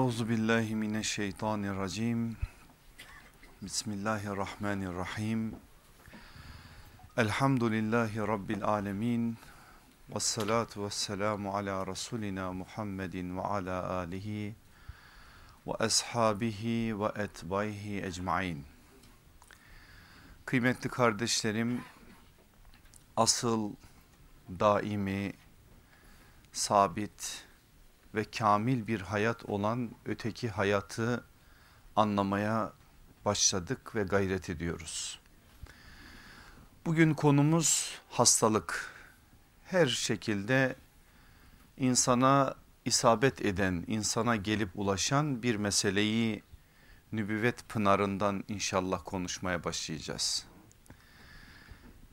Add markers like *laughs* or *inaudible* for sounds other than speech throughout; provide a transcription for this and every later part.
Euzu billahi mineşşeytanirracim. Bismillahirrahmanirrahim. Elhamdülillahi rabbil alamin. Ves salatu vesselamu ala rasulina Muhammedin ve ala alihi ve ashabihi ve etbaihi ecmaîn. Kıymetli kardeşlerim, asıl daimi, sabit ve kamil bir hayat olan öteki hayatı anlamaya başladık ve gayret ediyoruz. Bugün konumuz hastalık. Her şekilde insana isabet eden, insana gelip ulaşan bir meseleyi nübüvvet pınarından inşallah konuşmaya başlayacağız.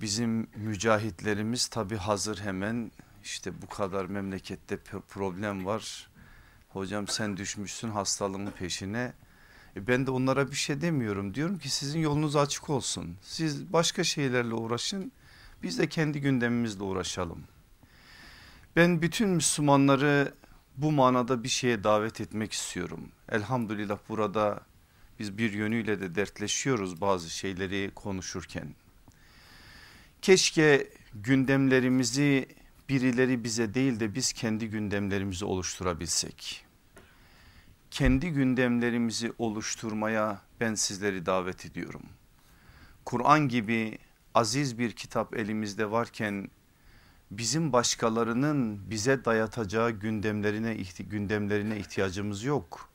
Bizim mücahitlerimiz tabi hazır hemen işte bu kadar memlekette problem var. Hocam sen düşmüşsün hastalığın peşine. E ben de onlara bir şey demiyorum. Diyorum ki sizin yolunuz açık olsun. Siz başka şeylerle uğraşın. Biz de kendi gündemimizle uğraşalım. Ben bütün Müslümanları bu manada bir şeye davet etmek istiyorum. Elhamdülillah burada biz bir yönüyle de dertleşiyoruz bazı şeyleri konuşurken. Keşke gündemlerimizi birileri bize değil de biz kendi gündemlerimizi oluşturabilsek. Kendi gündemlerimizi oluşturmaya ben sizleri davet ediyorum. Kur'an gibi aziz bir kitap elimizde varken bizim başkalarının bize dayatacağı gündemlerine gündemlerine ihtiyacımız yok.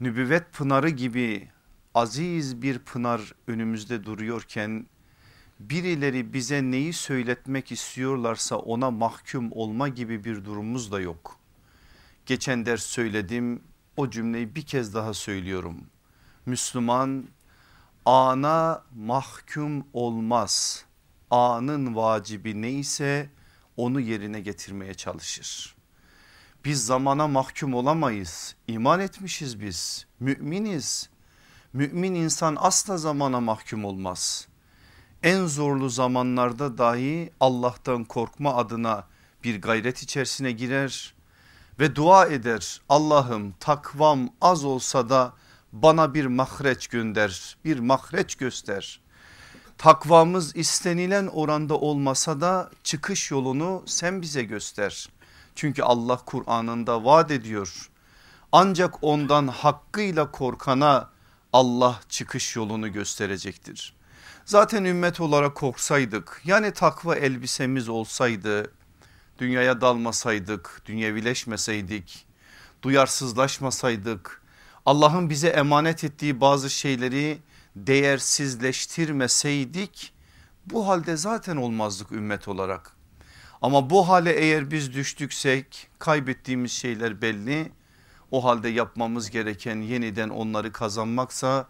Nübüvvet pınarı gibi aziz bir pınar önümüzde duruyorken birileri bize neyi söyletmek istiyorlarsa ona mahkum olma gibi bir durumumuz da yok. Geçen ders söyledim o cümleyi bir kez daha söylüyorum. Müslüman ana mahkum olmaz. Anın vacibi neyse onu yerine getirmeye çalışır. Biz zamana mahkum olamayız. İman etmişiz biz. Müminiz. Mümin insan asla zamana mahkum olmaz en zorlu zamanlarda dahi Allah'tan korkma adına bir gayret içerisine girer ve dua eder. Allah'ım takvam az olsa da bana bir mahreç gönder, bir mahreç göster. Takvamız istenilen oranda olmasa da çıkış yolunu sen bize göster. Çünkü Allah Kur'an'ında vaat ediyor. Ancak ondan hakkıyla korkana Allah çıkış yolunu gösterecektir. Zaten ümmet olarak korksaydık yani takva elbisemiz olsaydı dünyaya dalmasaydık, dünyevileşmeseydik, duyarsızlaşmasaydık, Allah'ın bize emanet ettiği bazı şeyleri değersizleştirmeseydik bu halde zaten olmazdık ümmet olarak. Ama bu hale eğer biz düştüksek kaybettiğimiz şeyler belli. O halde yapmamız gereken yeniden onları kazanmaksa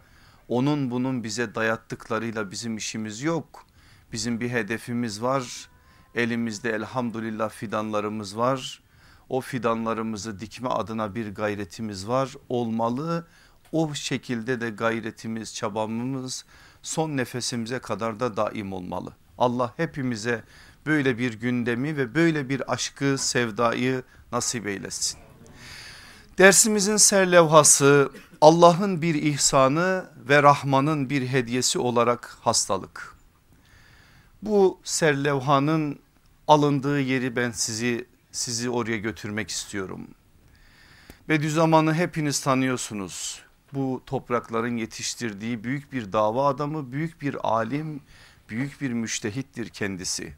onun bunun bize dayattıklarıyla bizim işimiz yok. Bizim bir hedefimiz var. Elimizde elhamdülillah fidanlarımız var. O fidanlarımızı dikme adına bir gayretimiz var. Olmalı. O şekilde de gayretimiz, çabamız son nefesimize kadar da daim olmalı. Allah hepimize böyle bir gündemi ve böyle bir aşkı, sevdayı nasip eylesin. Dersimizin serlevhası Allah'ın bir ihsanı ve Rahman'ın bir hediyesi olarak hastalık. Bu serlevhanın alındığı yeri ben sizi sizi oraya götürmek istiyorum. Bediüzzaman'ı hepiniz tanıyorsunuz. Bu toprakların yetiştirdiği büyük bir dava adamı, büyük bir alim, büyük bir müştehittir kendisi.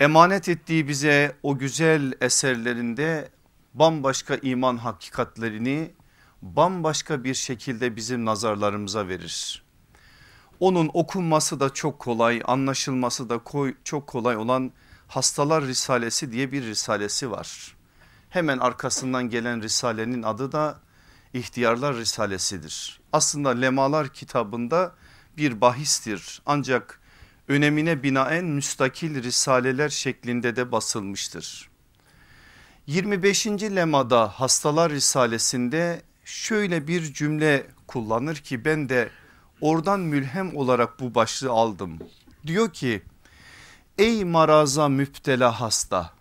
Emanet ettiği bize o güzel eserlerinde bambaşka iman hakikatlerini bambaşka bir şekilde bizim nazarlarımıza verir. Onun okunması da çok kolay anlaşılması da çok kolay olan Hastalar Risalesi diye bir risalesi var. Hemen arkasından gelen risalenin adı da İhtiyarlar Risalesidir. Aslında Lemalar kitabında bir bahistir ancak önemine binaen müstakil risaleler şeklinde de basılmıştır. 25. lemada Hastalar Risalesinde şöyle bir cümle kullanır ki ben de oradan mülhem olarak bu başlığı aldım. Diyor ki ey maraza müptela hasta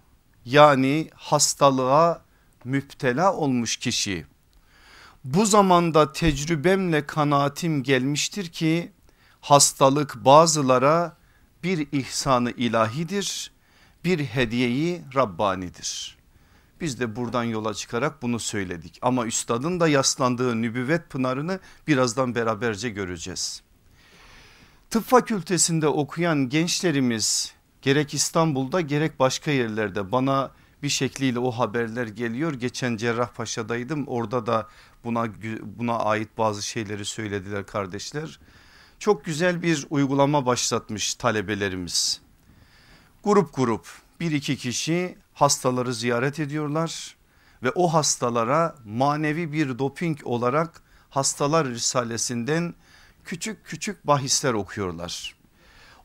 yani hastalığa müptela olmuş kişi Bu zamanda tecrübemle kanaatim gelmiştir ki hastalık bazılara bir ihsanı ilahidir, bir hediyeyi Rabbanidir. Biz de buradan yola çıkarak bunu söyledik ama üstadın da yaslandığı nübüvvet pınarını birazdan beraberce göreceğiz. Tıp fakültesinde okuyan gençlerimiz gerek İstanbul'da gerek başka yerlerde bana bir şekliyle o haberler geliyor. Geçen Cerrahpaşa'daydım orada da buna, buna ait bazı şeyleri söylediler kardeşler. Çok güzel bir uygulama başlatmış talebelerimiz. Grup grup bir iki kişi hastaları ziyaret ediyorlar ve o hastalara manevi bir doping olarak hastalar risalesinden küçük küçük bahisler okuyorlar.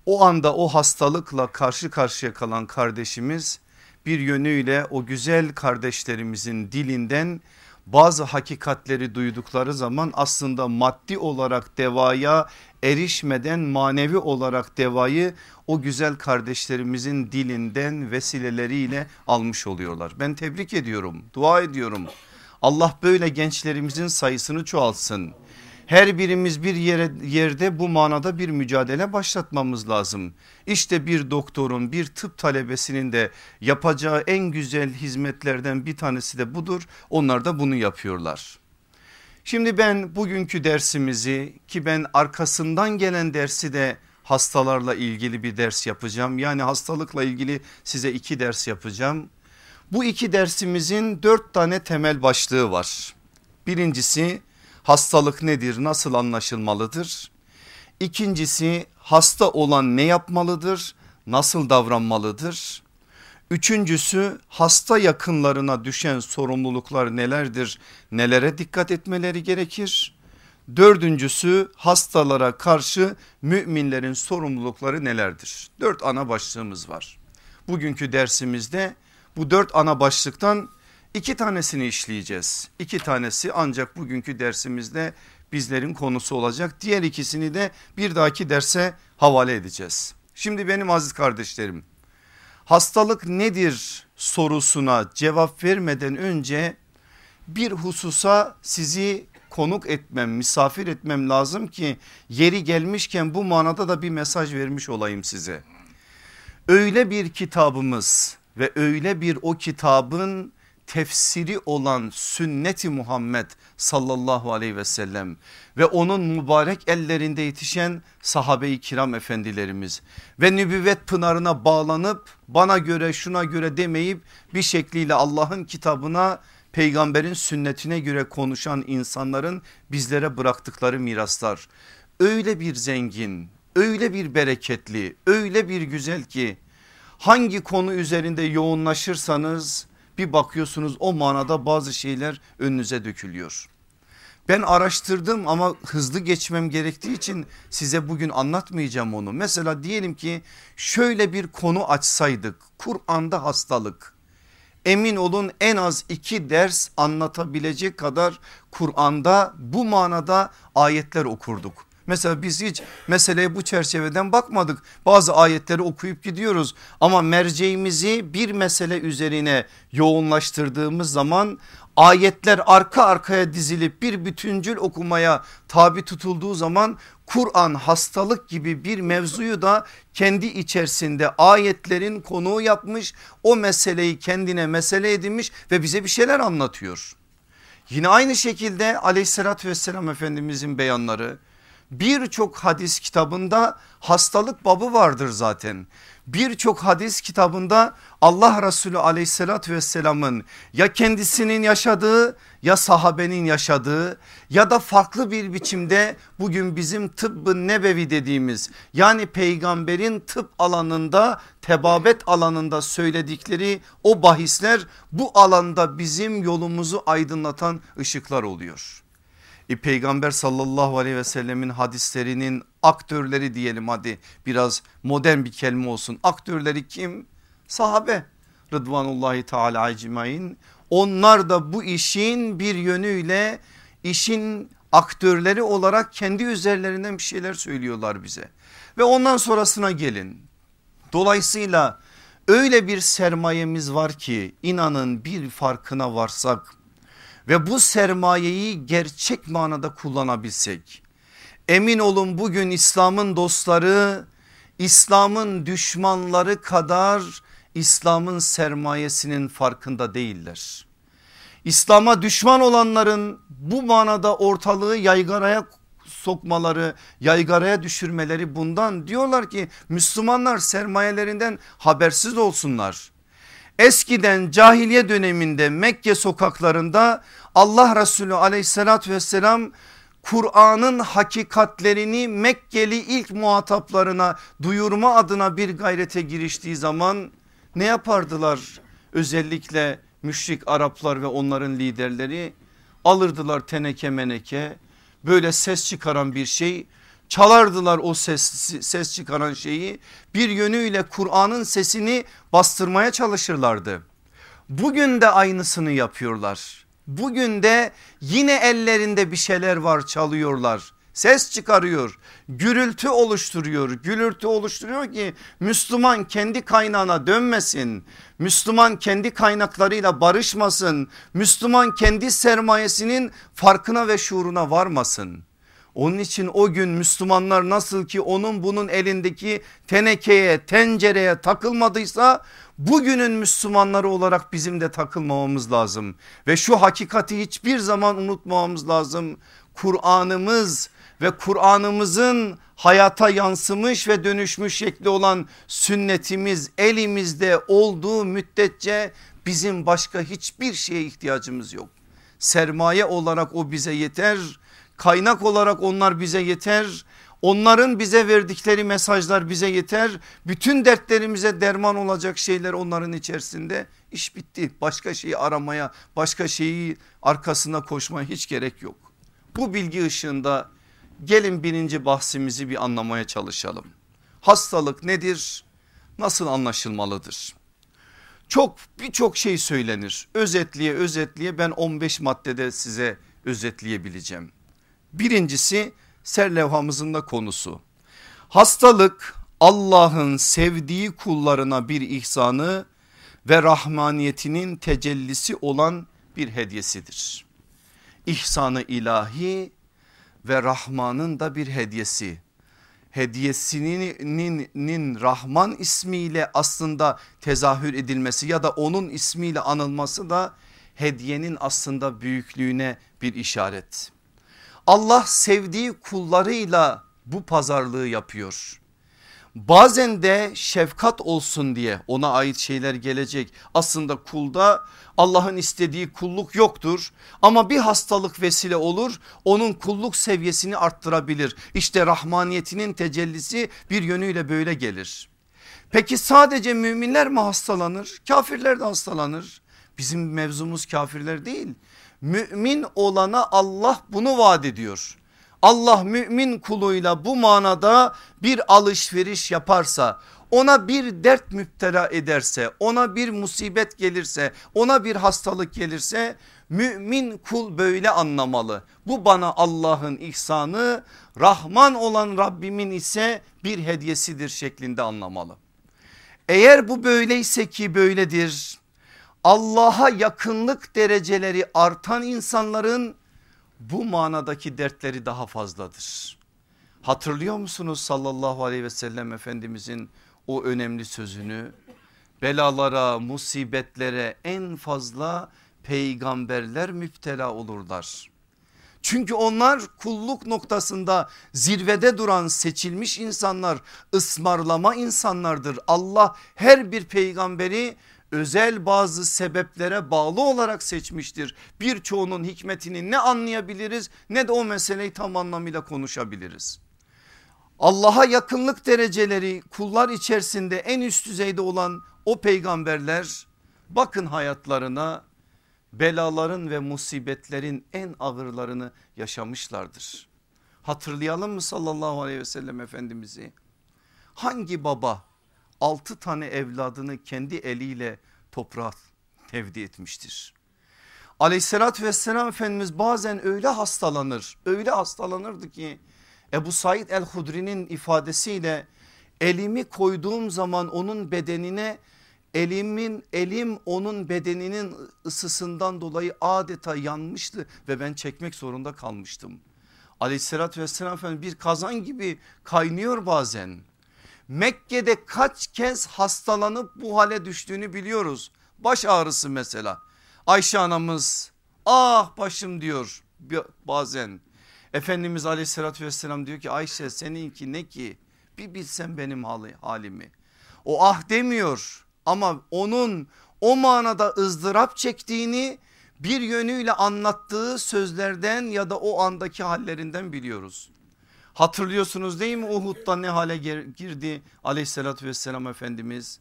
O anda o hastalıkla karşı karşıya kalan kardeşimiz bir yönüyle o güzel kardeşlerimizin dilinden bazı hakikatleri duydukları zaman aslında maddi olarak devaya erişmeden manevi olarak devayı o güzel kardeşlerimizin dilinden vesileleriyle almış oluyorlar. Ben tebrik ediyorum dua ediyorum Allah böyle gençlerimizin sayısını çoğalsın her birimiz bir yere, yerde bu manada bir mücadele başlatmamız lazım. İşte bir doktorun bir tıp talebesinin de yapacağı en güzel hizmetlerden bir tanesi de budur. Onlar da bunu yapıyorlar. Şimdi ben bugünkü dersimizi ki ben arkasından gelen dersi de hastalarla ilgili bir ders yapacağım. Yani hastalıkla ilgili size iki ders yapacağım. Bu iki dersimizin dört tane temel başlığı var. Birincisi hastalık nedir nasıl anlaşılmalıdır? İkincisi hasta olan ne yapmalıdır nasıl davranmalıdır? Üçüncüsü hasta yakınlarına düşen sorumluluklar nelerdir nelere dikkat etmeleri gerekir? Dördüncüsü hastalara karşı müminlerin sorumlulukları nelerdir? Dört ana başlığımız var. Bugünkü dersimizde bu dört ana başlıktan İki tanesini işleyeceğiz. İki tanesi ancak bugünkü dersimizde bizlerin konusu olacak. Diğer ikisini de bir dahaki derse havale edeceğiz. Şimdi benim aziz kardeşlerim hastalık nedir sorusuna cevap vermeden önce bir hususa sizi konuk etmem misafir etmem lazım ki yeri gelmişken bu manada da bir mesaj vermiş olayım size. Öyle bir kitabımız ve öyle bir o kitabın tefsiri olan sünneti Muhammed sallallahu aleyhi ve sellem ve onun mübarek ellerinde yetişen sahabe-i kiram efendilerimiz ve nübüvvet pınarına bağlanıp bana göre şuna göre demeyip bir şekliyle Allah'ın kitabına peygamberin sünnetine göre konuşan insanların bizlere bıraktıkları miraslar. Öyle bir zengin öyle bir bereketli öyle bir güzel ki hangi konu üzerinde yoğunlaşırsanız bir bakıyorsunuz o manada bazı şeyler önünüze dökülüyor. Ben araştırdım ama hızlı geçmem gerektiği için size bugün anlatmayacağım onu. Mesela diyelim ki şöyle bir konu açsaydık Kur'an'da hastalık. Emin olun en az iki ders anlatabilecek kadar Kur'an'da bu manada ayetler okurduk. Mesela biz hiç meseleye bu çerçeveden bakmadık. Bazı ayetleri okuyup gidiyoruz ama merceğimizi bir mesele üzerine yoğunlaştırdığımız zaman ayetler arka arkaya dizilip bir bütüncül okumaya tabi tutulduğu zaman Kur'an hastalık gibi bir mevzuyu da kendi içerisinde ayetlerin konuğu yapmış o meseleyi kendine mesele edinmiş ve bize bir şeyler anlatıyor. Yine aynı şekilde aleyhissalatü vesselam efendimizin beyanları birçok hadis kitabında hastalık babı vardır zaten. Birçok hadis kitabında Allah Resulü aleyhissalatü vesselamın ya kendisinin yaşadığı ya sahabenin yaşadığı ya da farklı bir biçimde bugün bizim tıbbı nebevi dediğimiz yani peygamberin tıp alanında tebabet alanında söyledikleri o bahisler bu alanda bizim yolumuzu aydınlatan ışıklar oluyor. Peygamber sallallahu aleyhi ve sellemin hadislerinin aktörleri diyelim hadi biraz modern bir kelime olsun. Aktörleri kim? Sahabe Rıdvanullahi Teala ecmain. Onlar da bu işin bir yönüyle işin aktörleri olarak kendi üzerlerinden bir şeyler söylüyorlar bize. Ve ondan sonrasına gelin. Dolayısıyla öyle bir sermayemiz var ki inanın bir farkına varsak ve bu sermayeyi gerçek manada kullanabilsek. Emin olun bugün İslam'ın dostları İslam'ın düşmanları kadar İslam'ın sermayesinin farkında değiller. İslam'a düşman olanların bu manada ortalığı yaygaraya sokmaları, yaygaraya düşürmeleri bundan diyorlar ki Müslümanlar sermayelerinden habersiz olsunlar. Eskiden cahiliye döneminde Mekke sokaklarında Allah Resulü aleyhissalatü vesselam Kur'an'ın hakikatlerini Mekkeli ilk muhataplarına duyurma adına bir gayrete giriştiği zaman ne yapardılar? Özellikle müşrik Araplar ve onların liderleri alırdılar teneke meneke böyle ses çıkaran bir şey çalardılar o ses, ses çıkaran şeyi bir yönüyle Kur'an'ın sesini bastırmaya çalışırlardı. Bugün de aynısını yapıyorlar. Bugün de yine ellerinde bir şeyler var çalıyorlar. Ses çıkarıyor, gürültü oluşturuyor, gürültü oluşturuyor ki Müslüman kendi kaynağına dönmesin. Müslüman kendi kaynaklarıyla barışmasın. Müslüman kendi sermayesinin farkına ve şuuruna varmasın. Onun için o gün Müslümanlar nasıl ki onun bunun elindeki tenekeye tencereye takılmadıysa bugünün Müslümanları olarak bizim de takılmamamız lazım. Ve şu hakikati hiçbir zaman unutmamamız lazım. Kur'an'ımız ve Kur'an'ımızın hayata yansımış ve dönüşmüş şekli olan sünnetimiz elimizde olduğu müddetçe bizim başka hiçbir şeye ihtiyacımız yok. Sermaye olarak o bize yeter Kaynak olarak onlar bize yeter. Onların bize verdikleri mesajlar bize yeter. Bütün dertlerimize derman olacak şeyler onların içerisinde. İş bitti. Başka şeyi aramaya, başka şeyi arkasına koşmaya hiç gerek yok. Bu bilgi ışığında gelin birinci bahsimizi bir anlamaya çalışalım. Hastalık nedir? Nasıl anlaşılmalıdır? Çok birçok şey söylenir. Özetliye özetliye ben 15 maddede size özetleyebileceğim. Birincisi serlevhamızın da konusu. Hastalık Allah'ın sevdiği kullarına bir ihsanı ve rahmaniyetinin tecellisi olan bir hediyesidir. İhsanı ilahi ve Rahman'ın da bir hediyesi. Hediyesinin Rahman ismiyle aslında tezahür edilmesi ya da onun ismiyle anılması da hediyenin aslında büyüklüğüne bir işaret. Allah sevdiği kullarıyla bu pazarlığı yapıyor. Bazen de şefkat olsun diye ona ait şeyler gelecek. Aslında kulda Allah'ın istediği kulluk yoktur ama bir hastalık vesile olur onun kulluk seviyesini arttırabilir. İşte rahmaniyetinin tecellisi bir yönüyle böyle gelir. Peki sadece müminler mi hastalanır? Kafirler de hastalanır. Bizim mevzumuz kafirler değil. Mümin olana Allah bunu vaat ediyor. Allah mümin kuluyla bu manada bir alışveriş yaparsa ona bir dert müptela ederse ona bir musibet gelirse ona bir hastalık gelirse mümin kul böyle anlamalı. Bu bana Allah'ın ihsanı Rahman olan Rabbimin ise bir hediyesidir şeklinde anlamalı. Eğer bu böyleyse ki böyledir Allah'a yakınlık dereceleri artan insanların bu manadaki dertleri daha fazladır. Hatırlıyor musunuz sallallahu aleyhi ve sellem efendimizin o önemli sözünü? Belalara, musibetlere en fazla peygamberler müptela olurlar. Çünkü onlar kulluk noktasında zirvede duran seçilmiş insanlar ısmarlama insanlardır. Allah her bir peygamberi özel bazı sebeplere bağlı olarak seçmiştir. Birçoğunun hikmetini ne anlayabiliriz ne de o meseleyi tam anlamıyla konuşabiliriz. Allah'a yakınlık dereceleri kullar içerisinde en üst düzeyde olan o peygamberler bakın hayatlarına belaların ve musibetlerin en ağırlarını yaşamışlardır. Hatırlayalım mı sallallahu aleyhi ve sellem efendimizi? Hangi baba altı tane evladını kendi eliyle toprağa tevdi etmiştir. Aleyhissalatü vesselam Efendimiz bazen öyle hastalanır öyle hastalanırdı ki Ebu Said el-Hudri'nin ifadesiyle elimi koyduğum zaman onun bedenine Elimin elim onun bedeninin ısısından dolayı adeta yanmıştı ve ben çekmek zorunda kalmıştım. Aleyhissalatü vesselam efendim bir kazan gibi kaynıyor bazen. Mekke'de kaç kez hastalanıp bu hale düştüğünü biliyoruz. Baş ağrısı mesela. Ayşe anamız ah başım diyor bazen. Efendimiz aleyhissalatü vesselam diyor ki Ayşe seninki ne ki bir bilsen benim halimi. O ah demiyor ama onun o manada ızdırap çektiğini bir yönüyle anlattığı sözlerden ya da o andaki hallerinden biliyoruz. Hatırlıyorsunuz değil mi Uhud'da ne hale girdi aleyhissalatü vesselam Efendimiz?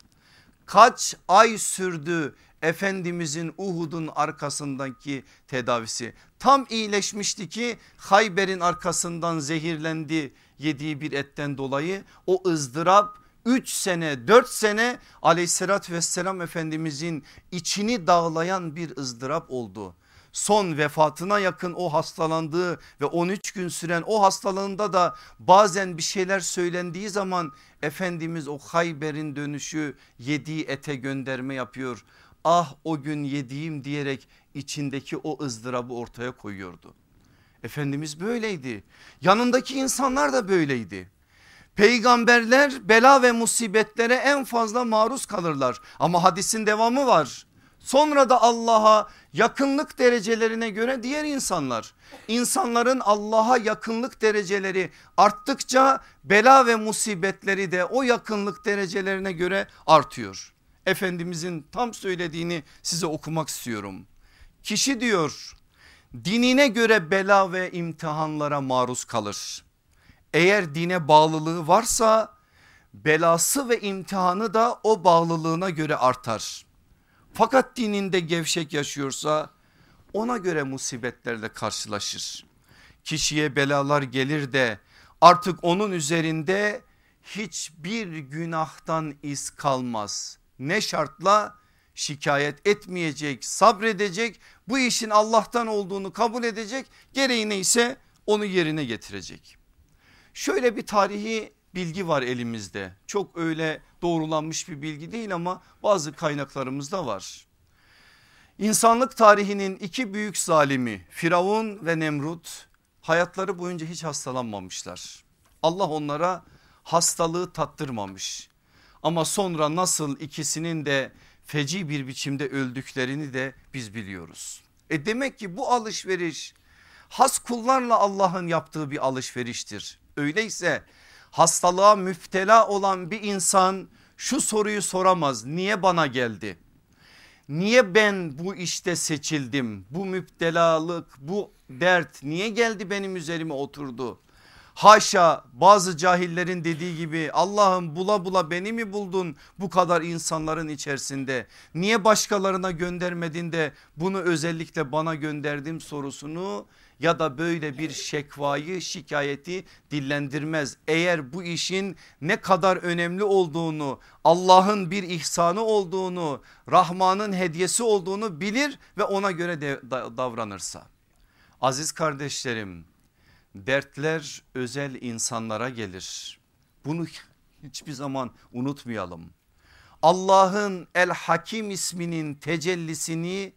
Kaç ay sürdü Efendimizin Uhud'un arkasındaki tedavisi? Tam iyileşmişti ki Hayber'in arkasından zehirlendi yediği bir etten dolayı o ızdırap 3 sene 4 sene aleyhissalatü vesselam efendimizin içini dağlayan bir ızdırap oldu. Son vefatına yakın o hastalandığı ve 13 gün süren o hastalığında da bazen bir şeyler söylendiği zaman Efendimiz o Hayber'in dönüşü yediği ete gönderme yapıyor. Ah o gün yediğim diyerek içindeki o ızdırabı ortaya koyuyordu. Efendimiz böyleydi yanındaki insanlar da böyleydi. Peygamberler bela ve musibetlere en fazla maruz kalırlar ama hadisin devamı var. Sonra da Allah'a yakınlık derecelerine göre diğer insanlar. İnsanların Allah'a yakınlık dereceleri arttıkça bela ve musibetleri de o yakınlık derecelerine göre artıyor. Efendimizin tam söylediğini size okumak istiyorum. Kişi diyor dinine göre bela ve imtihanlara maruz kalır eğer dine bağlılığı varsa belası ve imtihanı da o bağlılığına göre artar. Fakat dininde gevşek yaşıyorsa ona göre musibetlerle karşılaşır. Kişiye belalar gelir de artık onun üzerinde hiçbir günahtan iz kalmaz. Ne şartla şikayet etmeyecek, sabredecek, bu işin Allah'tan olduğunu kabul edecek, gereği neyse onu yerine getirecek. Şöyle bir tarihi bilgi var elimizde. Çok öyle doğrulanmış bir bilgi değil ama bazı kaynaklarımızda var. İnsanlık tarihinin iki büyük zalimi Firavun ve Nemrut hayatları boyunca hiç hastalanmamışlar. Allah onlara hastalığı tattırmamış. Ama sonra nasıl ikisinin de feci bir biçimde öldüklerini de biz biliyoruz. E demek ki bu alışveriş has kullarla Allah'ın yaptığı bir alışveriştir. Öyleyse hastalığa müptela olan bir insan şu soruyu soramaz. Niye bana geldi? Niye ben bu işte seçildim? Bu müptelalık, bu dert niye geldi benim üzerime oturdu? Haşa bazı cahillerin dediği gibi Allah'ım bula bula beni mi buldun bu kadar insanların içerisinde? Niye başkalarına göndermedin de bunu özellikle bana gönderdim sorusunu ya da böyle bir şekvayı şikayeti dillendirmez. Eğer bu işin ne kadar önemli olduğunu Allah'ın bir ihsanı olduğunu Rahman'ın hediyesi olduğunu bilir ve ona göre de, davranırsa. Aziz kardeşlerim dertler özel insanlara gelir. Bunu *laughs* hiçbir zaman unutmayalım. Allah'ın El Hakim isminin tecellisini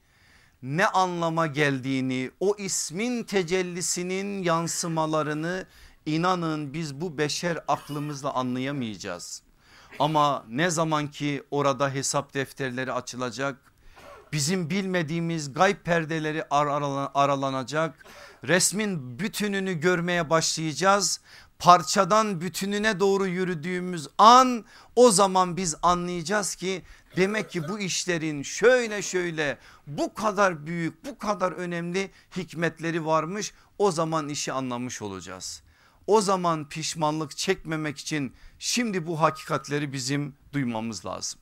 ne anlama geldiğini o ismin tecellisinin yansımalarını inanın biz bu beşer aklımızla anlayamayacağız. Ama ne zaman ki orada hesap defterleri açılacak bizim bilmediğimiz gayb perdeleri aralanacak resmin bütününü görmeye başlayacağız parçadan bütününe doğru yürüdüğümüz an o zaman biz anlayacağız ki demek ki bu işlerin şöyle şöyle bu kadar büyük bu kadar önemli hikmetleri varmış o zaman işi anlamış olacağız. O zaman pişmanlık çekmemek için şimdi bu hakikatleri bizim duymamız lazım.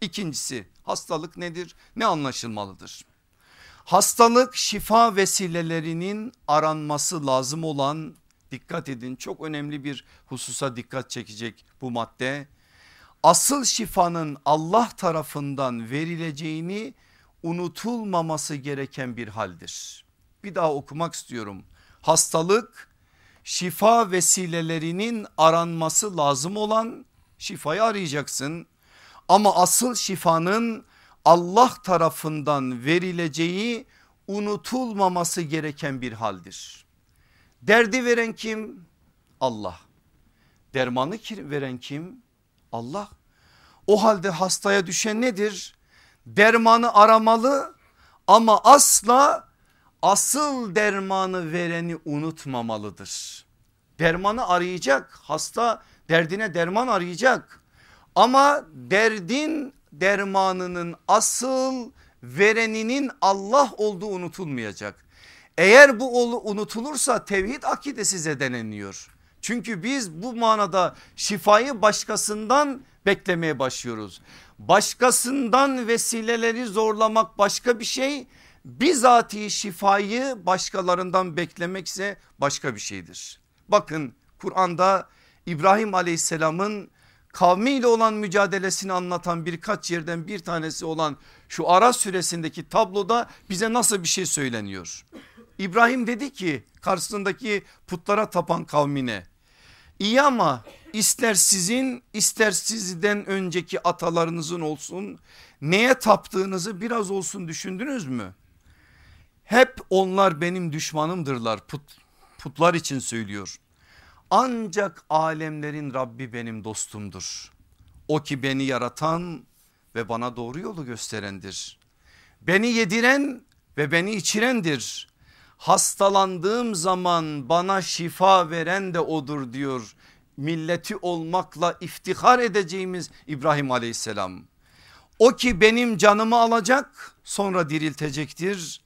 İkincisi hastalık nedir ne anlaşılmalıdır? Hastalık şifa vesilelerinin aranması lazım olan dikkat edin çok önemli bir hususa dikkat çekecek bu madde. Asıl şifanın Allah tarafından verileceğini unutulmaması gereken bir haldir. Bir daha okumak istiyorum. Hastalık şifa vesilelerinin aranması lazım olan şifayı arayacaksın. Ama asıl şifanın Allah tarafından verileceği unutulmaması gereken bir haldir. Derdi veren kim? Allah. Dermanı veren kim? Allah. O halde hastaya düşen nedir? Dermanı aramalı ama asla asıl dermanı vereni unutmamalıdır. Dermanı arayacak hasta derdine derman arayacak ama derdin dermanının asıl vereninin Allah olduğu unutulmayacak. Eğer bu unutulursa tevhid akidesi zedeleniyor. Çünkü biz bu manada şifayı başkasından beklemeye başlıyoruz. Başkasından vesileleri zorlamak başka bir şey. Bizatihi şifayı başkalarından beklemekse başka bir şeydir. Bakın Kur'an'da İbrahim aleyhisselamın kavmiyle olan mücadelesini anlatan birkaç yerden bir tanesi olan şu Ara süresindeki tabloda bize nasıl bir şey söyleniyor? İbrahim dedi ki karşısındaki putlara tapan kavmine iyi ama ister sizin ister sizden önceki atalarınızın olsun neye taptığınızı biraz olsun düşündünüz mü? Hep onlar benim düşmanımdırlar put, putlar için söylüyor. Ancak alemlerin Rabbi benim dostumdur. O ki beni yaratan ve bana doğru yolu gösterendir. Beni yediren ve beni içirendir. Hastalandığım zaman bana şifa veren de odur diyor. Milleti olmakla iftihar edeceğimiz İbrahim aleyhisselam. O ki benim canımı alacak sonra diriltecektir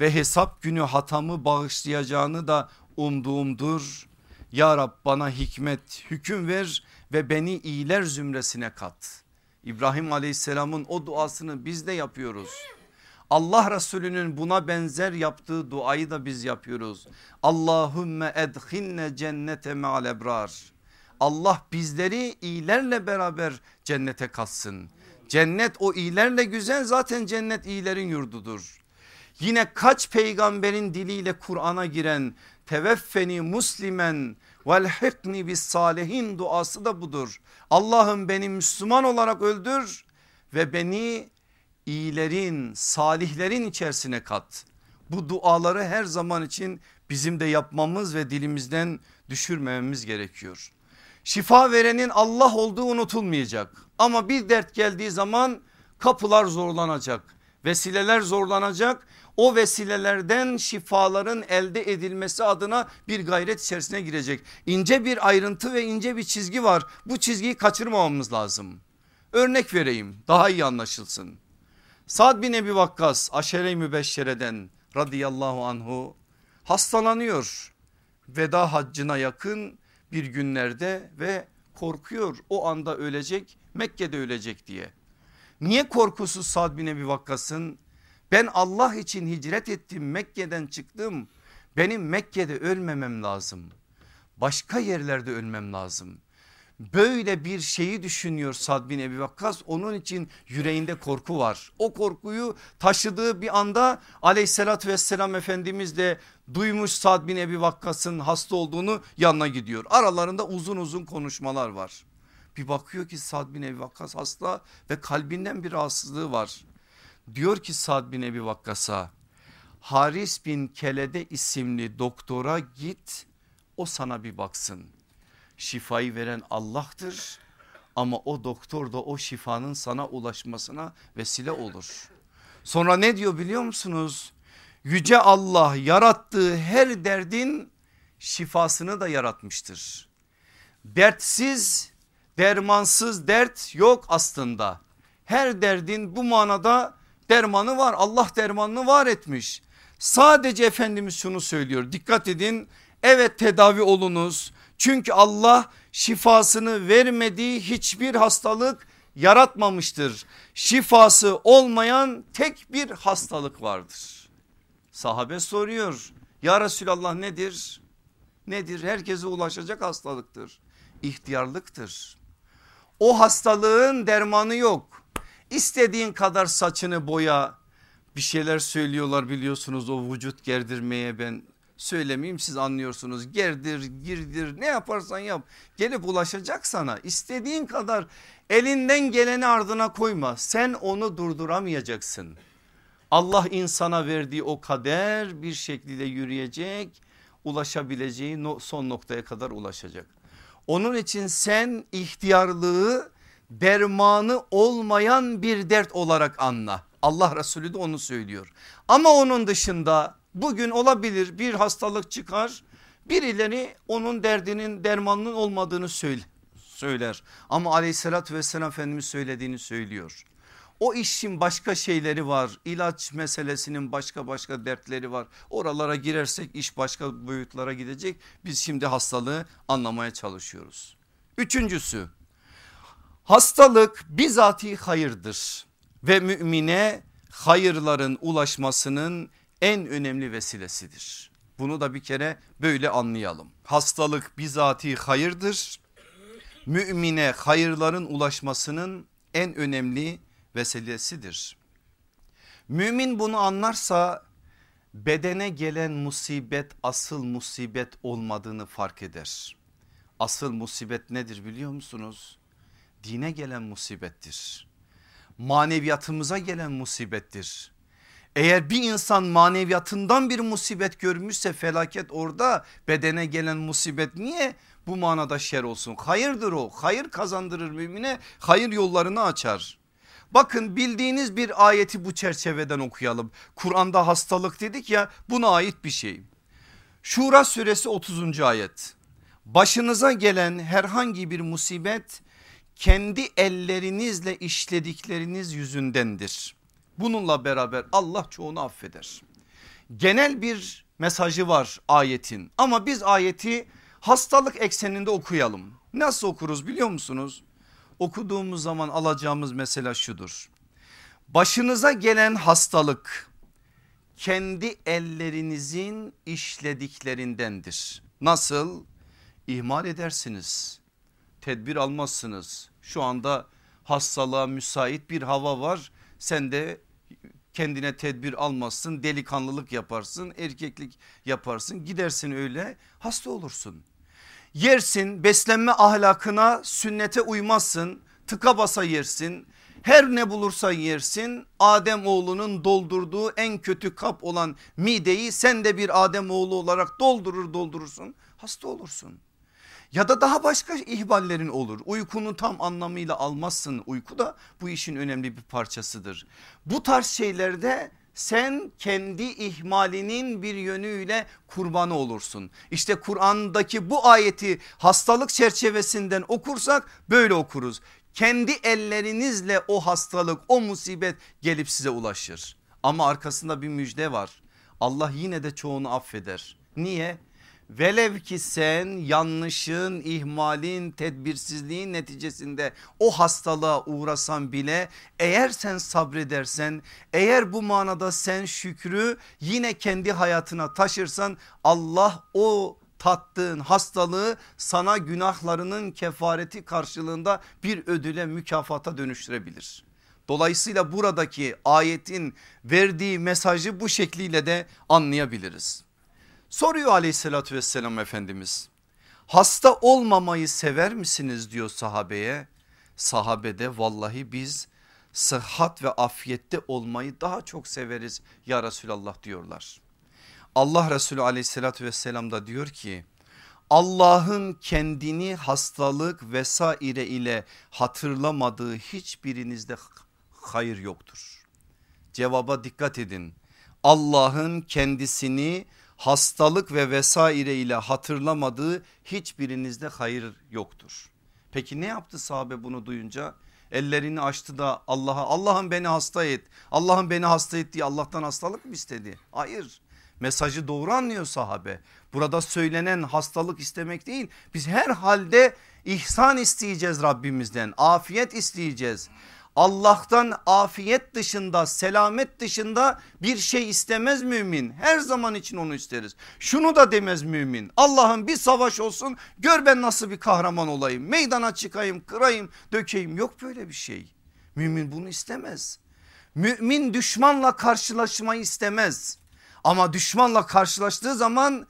ve hesap günü hatamı bağışlayacağını da umduğumdur. Ya Rab bana hikmet hüküm ver ve beni iyiler zümresine kat. İbrahim aleyhisselamın o duasını biz de yapıyoruz. Allah Resulü'nün buna benzer yaptığı duayı da biz yapıyoruz. Allahümme edhinne cennete me'al ebrar. Allah bizleri iyilerle beraber cennete katsın. Cennet o iyilerle güzel zaten cennet iyilerin yurdudur. Yine kaç peygamberin diliyle Kur'an'a giren teveffeni muslimen velhikni bis salihin duası da budur. Allah'ım beni Müslüman olarak öldür ve beni iyilerin salihlerin içerisine kat. Bu duaları her zaman için bizim de yapmamız ve dilimizden düşürmememiz gerekiyor. Şifa verenin Allah olduğu unutulmayacak ama bir dert geldiği zaman kapılar zorlanacak, vesileler zorlanacak o vesilelerden şifaların elde edilmesi adına bir gayret içerisine girecek. İnce bir ayrıntı ve ince bir çizgi var. Bu çizgiyi kaçırmamamız lazım. Örnek vereyim daha iyi anlaşılsın. Sad bin Ebi Vakkas aşere-i mübeşşereden radıyallahu anhu hastalanıyor. Veda haccına yakın bir günlerde ve korkuyor o anda ölecek Mekke'de ölecek diye. Niye korkusuz Sad bin Ebi Vakkas'ın ben Allah için hicret ettim Mekke'den çıktım. Benim Mekke'de ölmemem lazım. Başka yerlerde ölmem lazım. Böyle bir şeyi düşünüyor Sad bin Ebi Vakkas onun için yüreğinde korku var. O korkuyu taşıdığı bir anda aleyhissalatü vesselam Efendimiz de duymuş Sad bin Ebi Vakkas'ın hasta olduğunu yanına gidiyor. Aralarında uzun uzun konuşmalar var. Bir bakıyor ki Sad bin Ebi Vakkas hasta ve kalbinden bir rahatsızlığı var. Diyor ki Sad bin Ebi Vakkas'a Haris bin Kelede isimli doktora git o sana bir baksın. Şifayı veren Allah'tır ama o doktor da o şifanın sana ulaşmasına vesile olur. Sonra ne diyor biliyor musunuz? Yüce Allah yarattığı her derdin şifasını da yaratmıştır. Dertsiz, dermansız dert yok aslında. Her derdin bu manada dermanı var. Allah dermanını var etmiş. Sadece Efendimiz şunu söylüyor dikkat edin evet tedavi olunuz. Çünkü Allah şifasını vermediği hiçbir hastalık yaratmamıştır. Şifası olmayan tek bir hastalık vardır. Sahabe soruyor ya Resulallah nedir? Nedir? Herkese ulaşacak hastalıktır. İhtiyarlıktır. O hastalığın dermanı yok. İstediğin kadar saçını boya bir şeyler söylüyorlar biliyorsunuz o vücut gerdirmeye ben söylemeyeyim siz anlıyorsunuz. Gerdir girdir ne yaparsan yap gelip ulaşacak sana istediğin kadar elinden geleni ardına koyma sen onu durduramayacaksın. Allah insana verdiği o kader bir şekilde yürüyecek ulaşabileceği son noktaya kadar ulaşacak. Onun için sen ihtiyarlığı dermanı olmayan bir dert olarak anla. Allah Resulü de onu söylüyor. Ama onun dışında bugün olabilir bir hastalık çıkar birileri onun derdinin dermanının olmadığını söyle, söyler. Ama aleyhissalatü vesselam Efendimiz söylediğini söylüyor. O işin başka şeyleri var. İlaç meselesinin başka başka dertleri var. Oralara girersek iş başka boyutlara gidecek. Biz şimdi hastalığı anlamaya çalışıyoruz. Üçüncüsü hastalık bizatihi hayırdır ve mümine hayırların ulaşmasının en önemli vesilesidir. Bunu da bir kere böyle anlayalım. Hastalık bizatihi hayırdır. Mümine hayırların ulaşmasının en önemli vesilesidir. Mümin bunu anlarsa bedene gelen musibet asıl musibet olmadığını fark eder. Asıl musibet nedir biliyor musunuz? Dine gelen musibettir. Maneviyatımıza gelen musibettir. Eğer bir insan maneviyatından bir musibet görmüşse felaket orada bedene gelen musibet niye bu manada şer olsun? Hayırdır o hayır kazandırır mümine hayır yollarını açar. Bakın bildiğiniz bir ayeti bu çerçeveden okuyalım. Kur'an'da hastalık dedik ya buna ait bir şey. Şura suresi 30. ayet. Başınıza gelen herhangi bir musibet kendi ellerinizle işledikleriniz yüzündendir. Bununla beraber Allah çoğunu affeder. Genel bir mesajı var ayetin ama biz ayeti hastalık ekseninde okuyalım. Nasıl okuruz biliyor musunuz? okuduğumuz zaman alacağımız mesela şudur. Başınıza gelen hastalık kendi ellerinizin işlediklerindendir. Nasıl? İhmal edersiniz. Tedbir almazsınız. Şu anda hastalığa müsait bir hava var. Sen de kendine tedbir almazsın delikanlılık yaparsın erkeklik yaparsın. Gidersin öyle hasta olursun. Yersin beslenme ahlakına sünnete uymazsın. Tıka basa yersin. Her ne bulursa yersin Adem oğlunun doldurduğu en kötü kap olan mideyi sen de bir Adem oğlu olarak doldurur doldurursun hasta olursun. Ya da daha başka ihballerin olur uykunu tam anlamıyla almazsın uyku da bu işin önemli bir parçasıdır. Bu tarz şeylerde sen kendi ihmalinin bir yönüyle kurbanı olursun. İşte Kur'an'daki bu ayeti hastalık çerçevesinden okursak böyle okuruz. Kendi ellerinizle o hastalık o musibet gelip size ulaşır. Ama arkasında bir müjde var. Allah yine de çoğunu affeder. Niye? Velev ki sen yanlışın, ihmalin, tedbirsizliğin neticesinde o hastalığa uğrasan bile eğer sen sabredersen, eğer bu manada sen şükrü yine kendi hayatına taşırsan Allah o tattığın hastalığı sana günahlarının kefareti karşılığında bir ödüle mükafata dönüştürebilir. Dolayısıyla buradaki ayetin verdiği mesajı bu şekliyle de anlayabiliriz. Soruyor aleyhissalatü vesselam Efendimiz hasta olmamayı sever misiniz diyor sahabeye. Sahabede vallahi biz sıhhat ve afiyette olmayı daha çok severiz ya Resulallah diyorlar. Allah Resulü aleyhissalatü vesselam da diyor ki Allah'ın kendini hastalık vesaire ile hatırlamadığı hiçbirinizde hayır yoktur. Cevaba dikkat edin. Allah'ın kendisini hastalık ve vesaire ile hatırlamadığı hiçbirinizde hayır yoktur. Peki ne yaptı sahabe bunu duyunca? Ellerini açtı da Allah'a Allah'ım beni hasta et. Allah'ım beni hasta et diye Allah'tan hastalık mı istedi? Hayır mesajı doğru anlıyor sahabe. Burada söylenen hastalık istemek değil biz her halde ihsan isteyeceğiz Rabbimizden afiyet isteyeceğiz. Allah'tan afiyet dışında selamet dışında bir şey istemez mümin. Her zaman için onu isteriz. Şunu da demez mümin. Allah'ım bir savaş olsun gör ben nasıl bir kahraman olayım. Meydana çıkayım kırayım dökeyim yok böyle bir şey. Mümin bunu istemez. Mümin düşmanla karşılaşmayı istemez. Ama düşmanla karşılaştığı zaman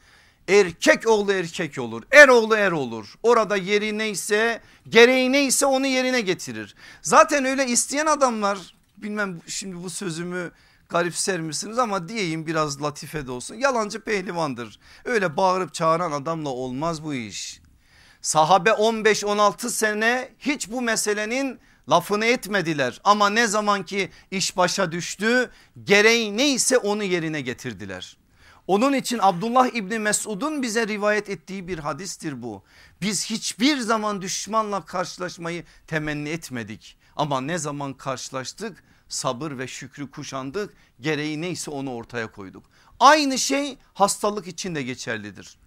erkek oğlu erkek olur er oğlu er olur. Orada yeri neyse gereği neyse onu yerine getirir. Zaten öyle isteyen adamlar bilmem şimdi bu sözümü garipser misiniz ama diyeyim biraz latife de olsun. Yalancı pehlivandır. Öyle bağırıp çağıran adamla olmaz bu iş. Sahabe 15-16 sene hiç bu meselenin lafını etmediler. Ama ne zaman ki iş başa düştü gereği neyse onu yerine getirdiler. Onun için Abdullah İbni Mesud'un bize rivayet ettiği bir hadistir bu. Biz hiçbir zaman düşmanla karşılaşmayı temenni etmedik. Ama ne zaman karşılaştık sabır ve şükrü kuşandık gereği neyse onu ortaya koyduk. Aynı şey hastalık için de geçerlidir.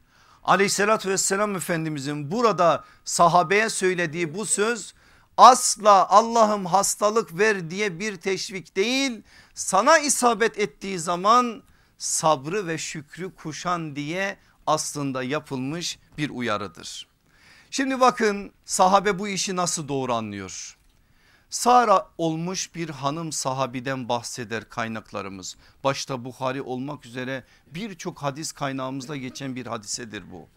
Aleyhissalatü vesselam Efendimizin burada sahabeye söylediği bu söz asla Allah'ım hastalık ver diye bir teşvik değil sana isabet ettiği zaman sabrı ve şükrü kuşan diye aslında yapılmış bir uyarıdır. Şimdi bakın sahabe bu işi nasıl doğru anlıyor. Sara olmuş bir hanım sahabiden bahseder kaynaklarımız. Başta Bukhari olmak üzere birçok hadis kaynağımızda geçen bir hadisedir bu.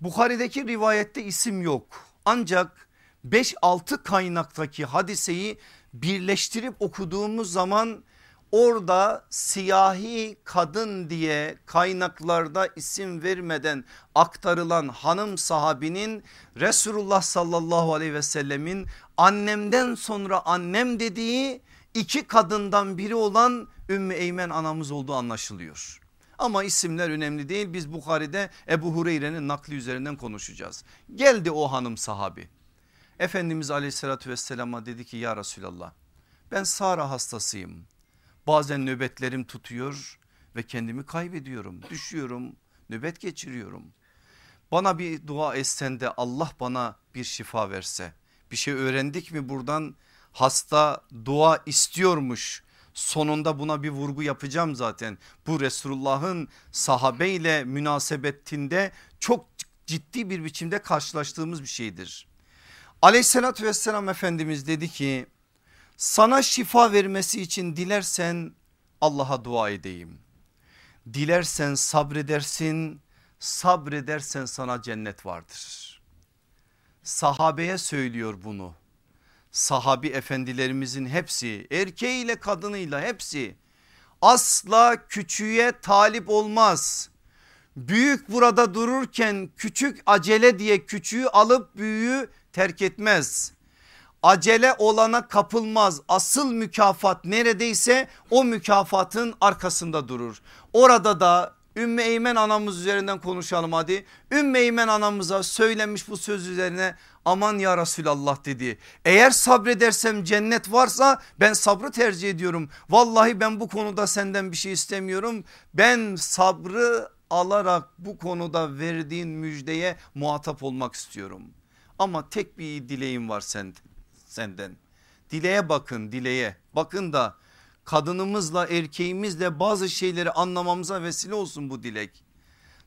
Bukhari'deki rivayette isim yok ancak 5-6 kaynaktaki hadiseyi birleştirip okuduğumuz zaman orada siyahi kadın diye kaynaklarda isim vermeden aktarılan hanım sahabinin Resulullah sallallahu aleyhi ve sellemin annemden sonra annem dediği iki kadından biri olan Ümmü Eymen anamız olduğu anlaşılıyor. Ama isimler önemli değil biz Bukhari'de Ebu Hureyre'nin nakli üzerinden konuşacağız. Geldi o hanım sahabi. Efendimiz aleyhissalatü vesselama dedi ki ya Resulallah ben Sara hastasıyım Bazen nöbetlerim tutuyor ve kendimi kaybediyorum. Düşüyorum, nöbet geçiriyorum. Bana bir dua etsen de Allah bana bir şifa verse. Bir şey öğrendik mi buradan? Hasta dua istiyormuş. Sonunda buna bir vurgu yapacağım zaten. Bu Resulullah'ın sahabeyle münasebetinde çok ciddi bir biçimde karşılaştığımız bir şeydir. Aleyhissalatü vesselam Efendimiz dedi ki sana şifa vermesi için dilersen Allah'a dua edeyim. Dilersen sabredersin sabredersen sana cennet vardır. Sahabeye söylüyor bunu. Sahabi efendilerimizin hepsi erkeğiyle kadınıyla hepsi asla küçüğe talip olmaz. Büyük burada dururken küçük acele diye küçüğü alıp büyüğü terk etmez acele olana kapılmaz. Asıl mükafat neredeyse o mükafatın arkasında durur. Orada da Ümmü Eymen anamız üzerinden konuşalım hadi. Ümmü Eymen anamıza söylemiş bu söz üzerine aman ya Resulallah dedi. Eğer sabredersem cennet varsa ben sabrı tercih ediyorum. Vallahi ben bu konuda senden bir şey istemiyorum. Ben sabrı alarak bu konuda verdiğin müjdeye muhatap olmak istiyorum. Ama tek bir dileğim var sende senden. Dileğe bakın dileğe bakın da kadınımızla erkeğimizle bazı şeyleri anlamamıza vesile olsun bu dilek.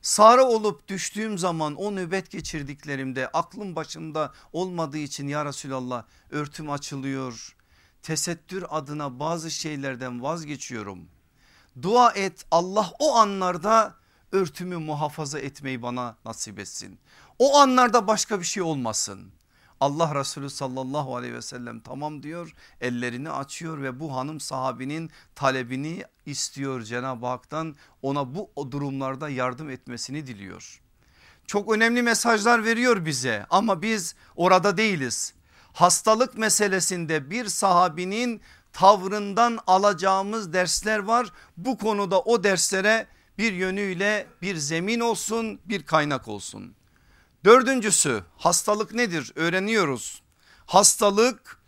Sara olup düştüğüm zaman o nöbet geçirdiklerimde aklım başımda olmadığı için ya Resulallah örtüm açılıyor. Tesettür adına bazı şeylerden vazgeçiyorum. Dua et Allah o anlarda örtümü muhafaza etmeyi bana nasip etsin. O anlarda başka bir şey olmasın. Allah Resulü sallallahu aleyhi ve sellem tamam diyor ellerini açıyor ve bu hanım sahabinin talebini istiyor Cenab-ı Hak'tan ona bu durumlarda yardım etmesini diliyor. Çok önemli mesajlar veriyor bize ama biz orada değiliz. Hastalık meselesinde bir sahabinin tavrından alacağımız dersler var. Bu konuda o derslere bir yönüyle bir zemin olsun bir kaynak olsun. Dördüncüsü hastalık nedir öğreniyoruz. Hastalık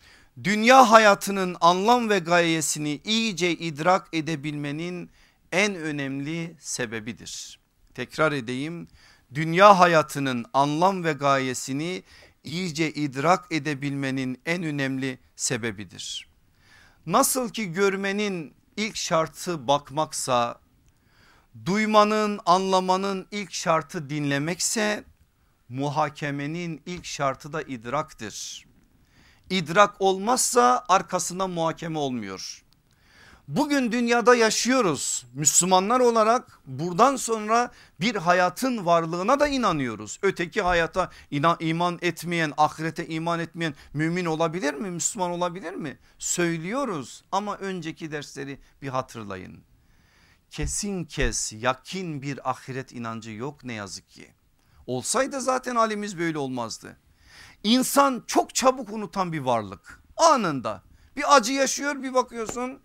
dünya hayatının anlam ve gayesini iyice idrak edebilmenin en önemli sebebidir. Tekrar edeyim dünya hayatının anlam ve gayesini iyice idrak edebilmenin en önemli sebebidir. Nasıl ki görmenin ilk şartı bakmaksa duymanın anlamanın ilk şartı dinlemekse muhakemenin ilk şartı da idraktır. İdrak olmazsa arkasında muhakeme olmuyor. Bugün dünyada yaşıyoruz. Müslümanlar olarak buradan sonra bir hayatın varlığına da inanıyoruz. Öteki hayata iman etmeyen, ahirete iman etmeyen mümin olabilir mi? Müslüman olabilir mi? Söylüyoruz ama önceki dersleri bir hatırlayın. Kesin kes yakin bir ahiret inancı yok ne yazık ki. Olsaydı zaten halimiz böyle olmazdı. İnsan çok çabuk unutan bir varlık. Anında bir acı yaşıyor bir bakıyorsun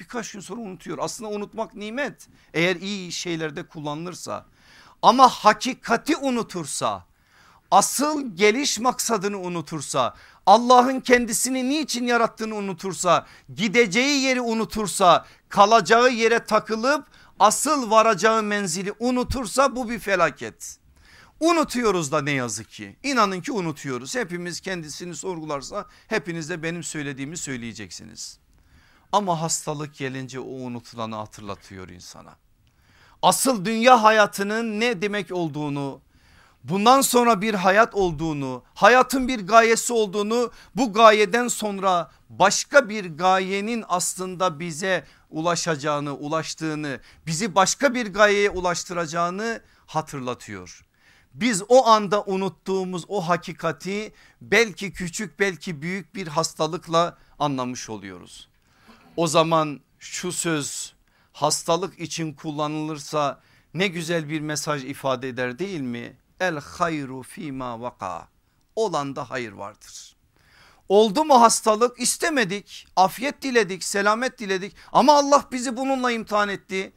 birkaç gün sonra unutuyor. Aslında unutmak nimet eğer iyi şeylerde kullanılırsa ama hakikati unutursa asıl geliş maksadını unutursa Allah'ın kendisini niçin yarattığını unutursa gideceği yeri unutursa kalacağı yere takılıp asıl varacağı menzili unutursa bu bir felaket. Unutuyoruz da ne yazık ki inanın ki unutuyoruz hepimiz kendisini sorgularsa hepiniz de benim söylediğimi söyleyeceksiniz. Ama hastalık gelince o unutulanı hatırlatıyor insana. Asıl dünya hayatının ne demek olduğunu bundan sonra bir hayat olduğunu hayatın bir gayesi olduğunu bu gayeden sonra başka bir gayenin aslında bize ulaşacağını ulaştığını bizi başka bir gayeye ulaştıracağını hatırlatıyor. Biz o anda unuttuğumuz o hakikati belki küçük belki büyük bir hastalıkla anlamış oluyoruz. O zaman şu söz hastalık için kullanılırsa ne güzel bir mesaj ifade eder değil mi? El hayru fima vaka olanda hayır vardır. Oldu mu hastalık istemedik afiyet diledik selamet diledik ama Allah bizi bununla imtihan etti.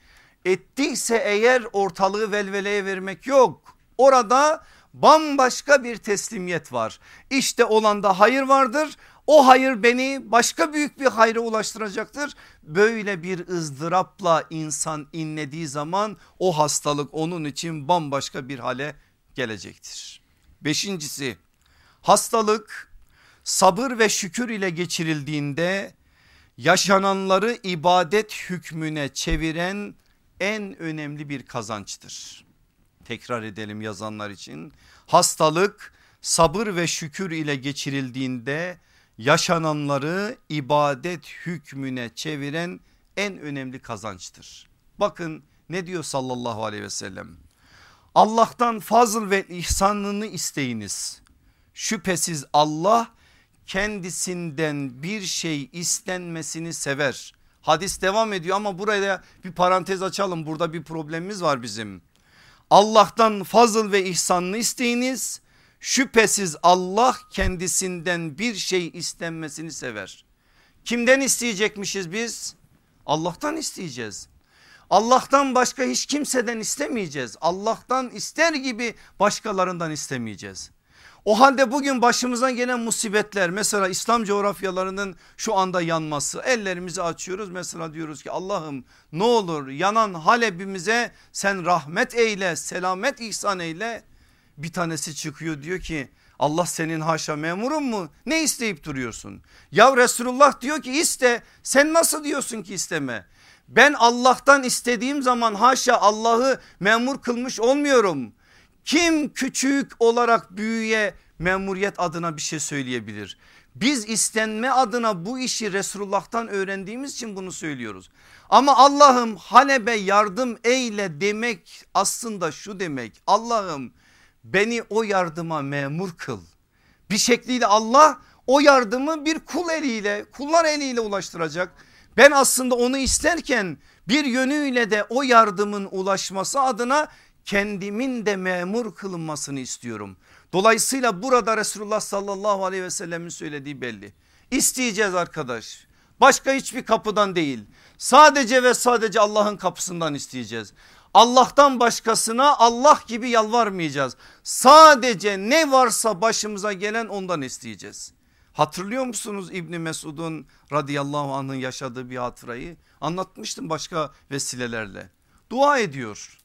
Ettiyse eğer ortalığı velveleye vermek yok. Orada bambaşka bir teslimiyet var. İşte olanda hayır vardır. O hayır beni başka büyük bir hayra ulaştıracaktır. Böyle bir ızdırapla insan inlediği zaman o hastalık onun için bambaşka bir hale gelecektir. Beşincisi hastalık sabır ve şükür ile geçirildiğinde yaşananları ibadet hükmüne çeviren en önemli bir kazançtır. Tekrar edelim yazanlar için. Hastalık sabır ve şükür ile geçirildiğinde yaşananları ibadet hükmüne çeviren en önemli kazançtır. Bakın ne diyor sallallahu aleyhi ve sellem. Allah'tan fazıl ve ihsanını isteyiniz. Şüphesiz Allah kendisinden bir şey istenmesini sever. Hadis devam ediyor ama buraya bir parantez açalım. Burada bir problemimiz var bizim. Allah'tan fazıl ve ihsanını isteyiniz. Şüphesiz Allah kendisinden bir şey istenmesini sever. Kimden isteyecekmişiz biz? Allah'tan isteyeceğiz. Allah'tan başka hiç kimseden istemeyeceğiz. Allah'tan ister gibi başkalarından istemeyeceğiz. O halde bugün başımıza gelen musibetler mesela İslam coğrafyalarının şu anda yanması. Ellerimizi açıyoruz. Mesela diyoruz ki Allah'ım ne olur yanan Halep'imize sen rahmet eyle selamet ihsan eyle. Bir tanesi çıkıyor diyor ki Allah senin haşa memurun mu? Ne isteyip duruyorsun? Ya Resulullah diyor ki iste sen nasıl diyorsun ki isteme? Ben Allah'tan istediğim zaman haşa Allah'ı memur kılmış olmuyorum kim küçük olarak büyüye memuriyet adına bir şey söyleyebilir? Biz istenme adına bu işi Resulullah'tan öğrendiğimiz için bunu söylüyoruz. Ama Allah'ım Halep'e yardım eyle demek aslında şu demek. Allah'ım beni o yardıma memur kıl. Bir şekliyle Allah o yardımı bir kul eliyle kullar eliyle ulaştıracak. Ben aslında onu isterken bir yönüyle de o yardımın ulaşması adına kendimin de memur kılınmasını istiyorum. Dolayısıyla burada Resulullah sallallahu aleyhi ve sellemin söylediği belli. İsteyeceğiz arkadaş. Başka hiçbir kapıdan değil. Sadece ve sadece Allah'ın kapısından isteyeceğiz. Allah'tan başkasına Allah gibi yalvarmayacağız. Sadece ne varsa başımıza gelen ondan isteyeceğiz. Hatırlıyor musunuz İbni Mesud'un radıyallahu anh'ın yaşadığı bir hatırayı? Anlatmıştım başka vesilelerle. Dua ediyor.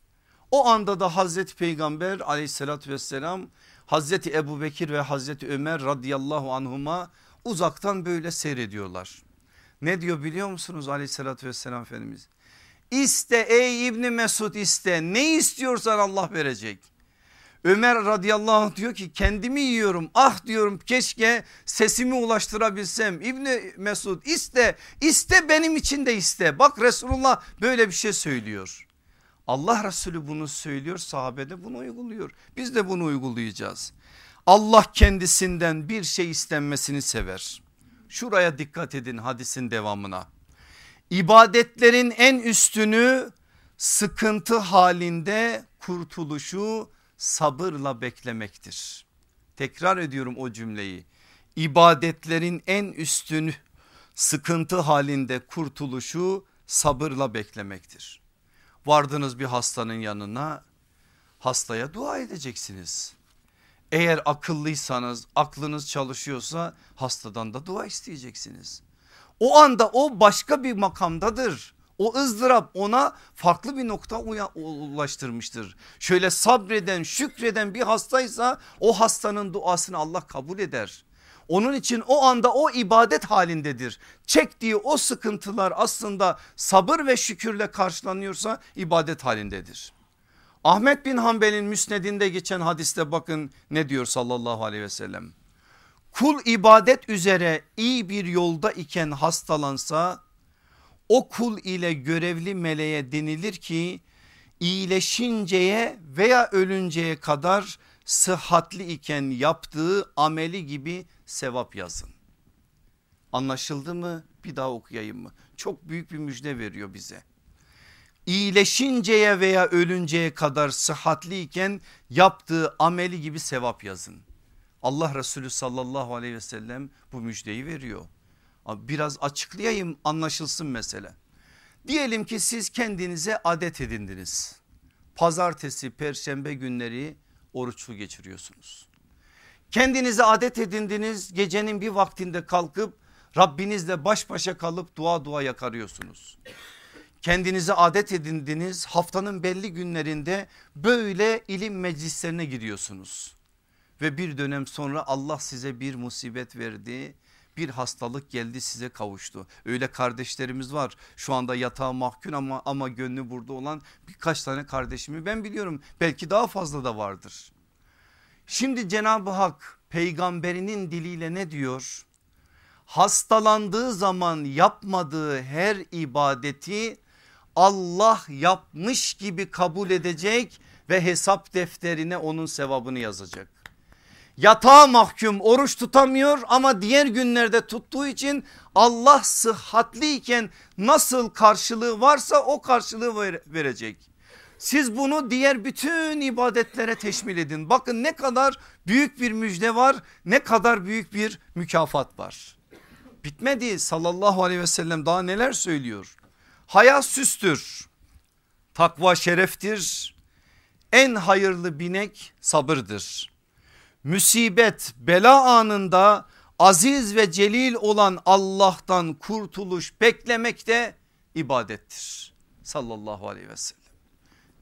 O anda da Hazreti Peygamber aleyhissalatü vesselam Hazreti Ebu Bekir ve Hazreti Ömer radıyallahu anhuma uzaktan böyle seyrediyorlar. Ne diyor biliyor musunuz aleyhissalatü vesselam Efendimiz? İste ey İbni Mesud iste ne istiyorsan Allah verecek. Ömer radıyallahu anh diyor ki kendimi yiyorum ah diyorum keşke sesimi ulaştırabilsem. İbni Mesud iste iste benim için de iste bak Resulullah böyle bir şey söylüyor. Allah Resulü bunu söylüyor sahabe de bunu uyguluyor biz de bunu uygulayacağız. Allah kendisinden bir şey istenmesini sever. Şuraya dikkat edin hadisin devamına. İbadetlerin en üstünü sıkıntı halinde kurtuluşu sabırla beklemektir. Tekrar ediyorum o cümleyi. İbadetlerin en üstünü sıkıntı halinde kurtuluşu sabırla beklemektir. Vardınız bir hastanın yanına hastaya dua edeceksiniz. Eğer akıllıysanız aklınız çalışıyorsa hastadan da dua isteyeceksiniz. O anda o başka bir makamdadır. O ızdırap ona farklı bir nokta ulaştırmıştır. Şöyle sabreden şükreden bir hastaysa o hastanın duasını Allah kabul eder. Onun için o anda o ibadet halindedir. Çektiği o sıkıntılar aslında sabır ve şükürle karşılanıyorsa ibadet halindedir. Ahmet bin Hanbel'in müsnedinde geçen hadiste bakın ne diyor sallallahu aleyhi ve sellem. Kul ibadet üzere iyi bir yolda iken hastalansa o kul ile görevli meleğe denilir ki iyileşinceye veya ölünceye kadar sıhhatli iken yaptığı ameli gibi sevap yazın. Anlaşıldı mı? Bir daha okuyayım mı? Çok büyük bir müjde veriyor bize. İyileşinceye veya ölünceye kadar sıhhatliyken yaptığı ameli gibi sevap yazın. Allah Resulü sallallahu aleyhi ve sellem bu müjdeyi veriyor. Biraz açıklayayım anlaşılsın mesele. Diyelim ki siz kendinize adet edindiniz. Pazartesi, perşembe günleri oruçlu geçiriyorsunuz. Kendinize adet edindiniz gecenin bir vaktinde kalkıp Rabbinizle baş başa kalıp dua dua yakarıyorsunuz. Kendinize adet edindiniz haftanın belli günlerinde böyle ilim meclislerine giriyorsunuz. Ve bir dönem sonra Allah size bir musibet verdi bir hastalık geldi size kavuştu. Öyle kardeşlerimiz var şu anda yatağa mahkum ama, ama gönlü burada olan birkaç tane kardeşimi ben biliyorum belki daha fazla da vardır. Şimdi Cenab-ı Hak peygamberinin diliyle ne diyor? Hastalandığı zaman yapmadığı her ibadeti Allah yapmış gibi kabul edecek ve hesap defterine onun sevabını yazacak. Yatağa mahkum oruç tutamıyor ama diğer günlerde tuttuğu için Allah sıhhatliyken nasıl karşılığı varsa o karşılığı verecek. Siz bunu diğer bütün ibadetlere teşmil edin. Bakın ne kadar büyük bir müjde var ne kadar büyük bir mükafat var. Bitmedi sallallahu aleyhi ve sellem daha neler söylüyor. Haya süstür, takva şereftir, en hayırlı binek sabırdır. Musibet bela anında aziz ve celil olan Allah'tan kurtuluş beklemek de ibadettir. Sallallahu aleyhi ve sellem.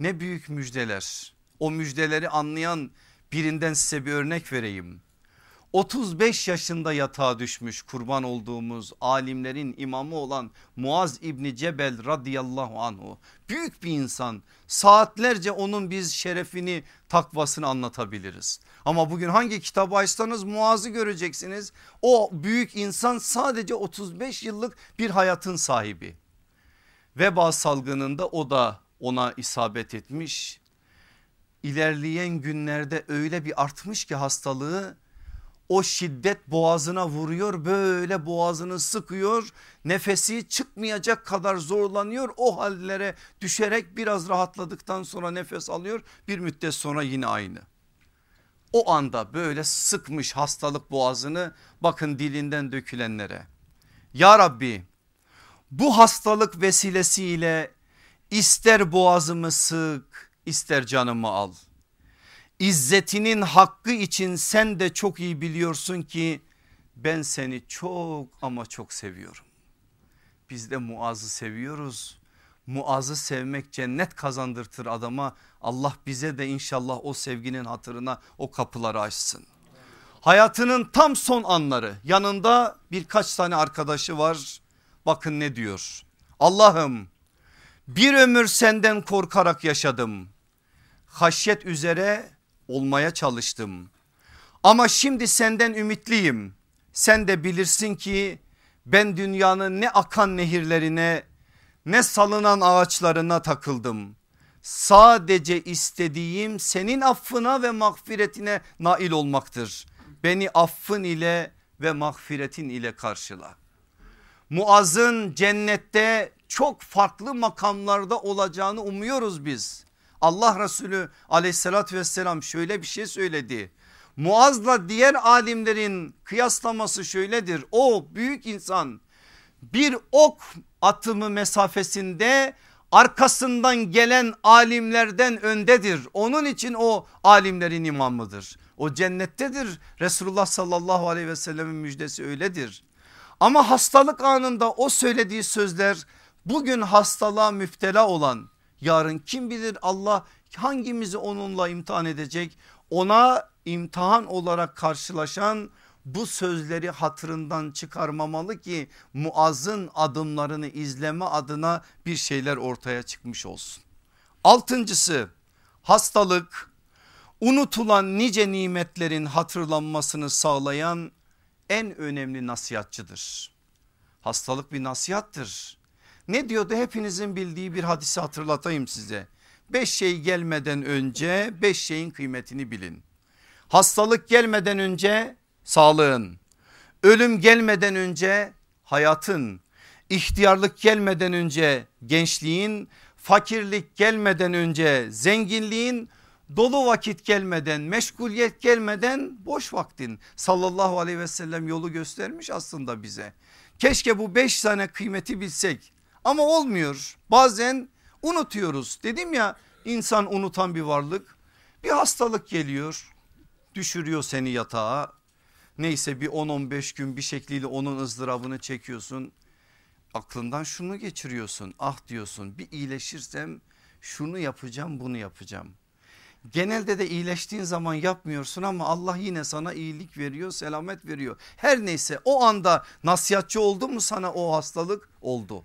Ne büyük müjdeler. O müjdeleri anlayan birinden size bir örnek vereyim. 35 yaşında yatağa düşmüş kurban olduğumuz alimlerin imamı olan Muaz İbni Cebel radıyallahu anhu. Büyük bir insan saatlerce onun biz şerefini takvasını anlatabiliriz. Ama bugün hangi kitabı açsanız Muaz'ı göreceksiniz. O büyük insan sadece 35 yıllık bir hayatın sahibi. Veba salgınında o da ona isabet etmiş. İlerleyen günlerde öyle bir artmış ki hastalığı o şiddet boğazına vuruyor böyle boğazını sıkıyor nefesi çıkmayacak kadar zorlanıyor o hallere düşerek biraz rahatladıktan sonra nefes alıyor bir müddet sonra yine aynı. O anda böyle sıkmış hastalık boğazını bakın dilinden dökülenlere. Ya Rabbi bu hastalık vesilesiyle ister boğazımı sık ister canımı al. İzzetinin hakkı için sen de çok iyi biliyorsun ki ben seni çok ama çok seviyorum. Biz de Muaz'ı seviyoruz. Muaz'ı sevmek cennet kazandırtır adama. Allah bize de inşallah o sevginin hatırına o kapıları açsın. Hayatının tam son anları yanında birkaç tane arkadaşı var. Bakın ne diyor. Allah'ım bir ömür senden korkarak yaşadım. Haşyet üzere olmaya çalıştım. Ama şimdi senden ümitliyim. Sen de bilirsin ki ben dünyanın ne akan nehirlerine ne salınan ağaçlarına takıldım. Sadece istediğim senin affına ve mağfiretine nail olmaktır. Beni affın ile ve mağfiretin ile karşıla. Muaz'ın cennette çok farklı makamlarda olacağını umuyoruz biz. Allah Resulü aleyhissalatü vesselam şöyle bir şey söyledi. Muaz'la diğer alimlerin kıyaslaması şöyledir. O büyük insan bir ok atımı mesafesinde arkasından gelen alimlerden öndedir. Onun için o alimlerin imamıdır. O cennettedir. Resulullah sallallahu aleyhi ve sellemin müjdesi öyledir. Ama hastalık anında o söylediği sözler bugün hastalığa müptela olan yarın kim bilir Allah hangimizi onunla imtihan edecek ona imtihan olarak karşılaşan bu sözleri hatırından çıkarmamalı ki Muaz'ın adımlarını izleme adına bir şeyler ortaya çıkmış olsun. Altıncısı hastalık unutulan nice nimetlerin hatırlanmasını sağlayan en önemli nasihatçıdır. Hastalık bir nasihattır. Ne diyordu? Hepinizin bildiği bir hadisi hatırlatayım size. Beş şey gelmeden önce beş şeyin kıymetini bilin. Hastalık gelmeden önce sağlığın, ölüm gelmeden önce hayatın, ihtiyarlık gelmeden önce gençliğin, fakirlik gelmeden önce zenginliğin, dolu vakit gelmeden meşguliyet gelmeden boş vaktin. Sallallahu aleyhi ve sellem yolu göstermiş aslında bize. Keşke bu beş tane kıymeti bilsek ama olmuyor. Bazen unutuyoruz. Dedim ya insan unutan bir varlık. Bir hastalık geliyor düşürüyor seni yatağa. Neyse bir 10-15 gün bir şekliyle onun ızdırabını çekiyorsun. Aklından şunu geçiriyorsun ah diyorsun. Bir iyileşirsem şunu yapacağım bunu yapacağım. Genelde de iyileştiğin zaman yapmıyorsun ama Allah yine sana iyilik veriyor selamet veriyor. Her neyse o anda nasihatçı oldu mu sana o hastalık? Oldu.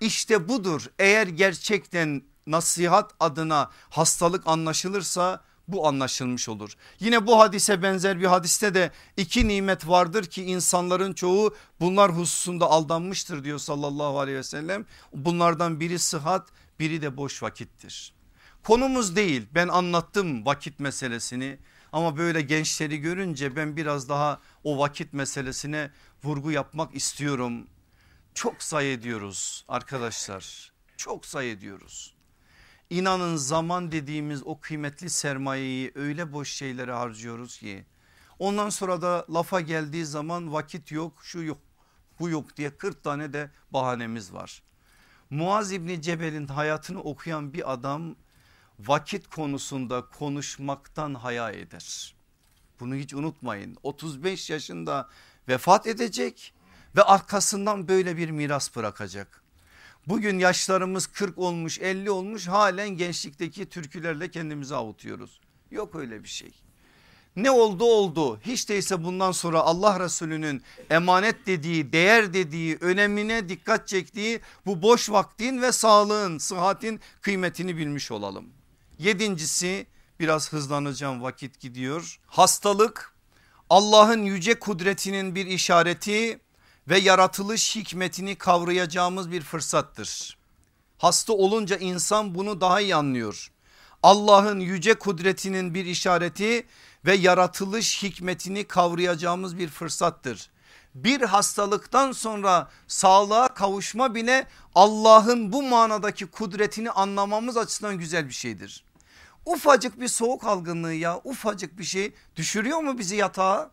İşte budur eğer gerçekten nasihat adına hastalık anlaşılırsa bu anlaşılmış olur. Yine bu hadise benzer bir hadiste de iki nimet vardır ki insanların çoğu bunlar hususunda aldanmıştır diyor sallallahu aleyhi ve sellem. Bunlardan biri sıhhat biri de boş vakittir. Konumuz değil ben anlattım vakit meselesini ama böyle gençleri görünce ben biraz daha o vakit meselesine vurgu yapmak istiyorum. Çok say ediyoruz arkadaşlar çok say ediyoruz. İnanın zaman dediğimiz o kıymetli sermayeyi öyle boş şeylere harcıyoruz ki ondan sonra da lafa geldiği zaman vakit yok şu yok bu yok diye 40 tane de bahanemiz var. Muaz İbni Cebel'in hayatını okuyan bir adam vakit konusunda konuşmaktan haya eder. Bunu hiç unutmayın 35 yaşında vefat edecek ve arkasından böyle bir miras bırakacak. Bugün yaşlarımız 40 olmuş 50 olmuş halen gençlikteki türkülerle kendimizi avutuyoruz. Yok öyle bir şey. Ne oldu oldu hiç değilse bundan sonra Allah Resulü'nün emanet dediği değer dediği önemine dikkat çektiği bu boş vaktin ve sağlığın sıhhatin kıymetini bilmiş olalım. Yedincisi biraz hızlanacağım vakit gidiyor. Hastalık Allah'ın yüce kudretinin bir işareti ve yaratılış hikmetini kavrayacağımız bir fırsattır. Hasta olunca insan bunu daha iyi anlıyor. Allah'ın yüce kudretinin bir işareti ve yaratılış hikmetini kavrayacağımız bir fırsattır. Bir hastalıktan sonra sağlığa kavuşma bile Allah'ın bu manadaki kudretini anlamamız açısından güzel bir şeydir. Ufacık bir soğuk algınlığı ya ufacık bir şey düşürüyor mu bizi yatağa?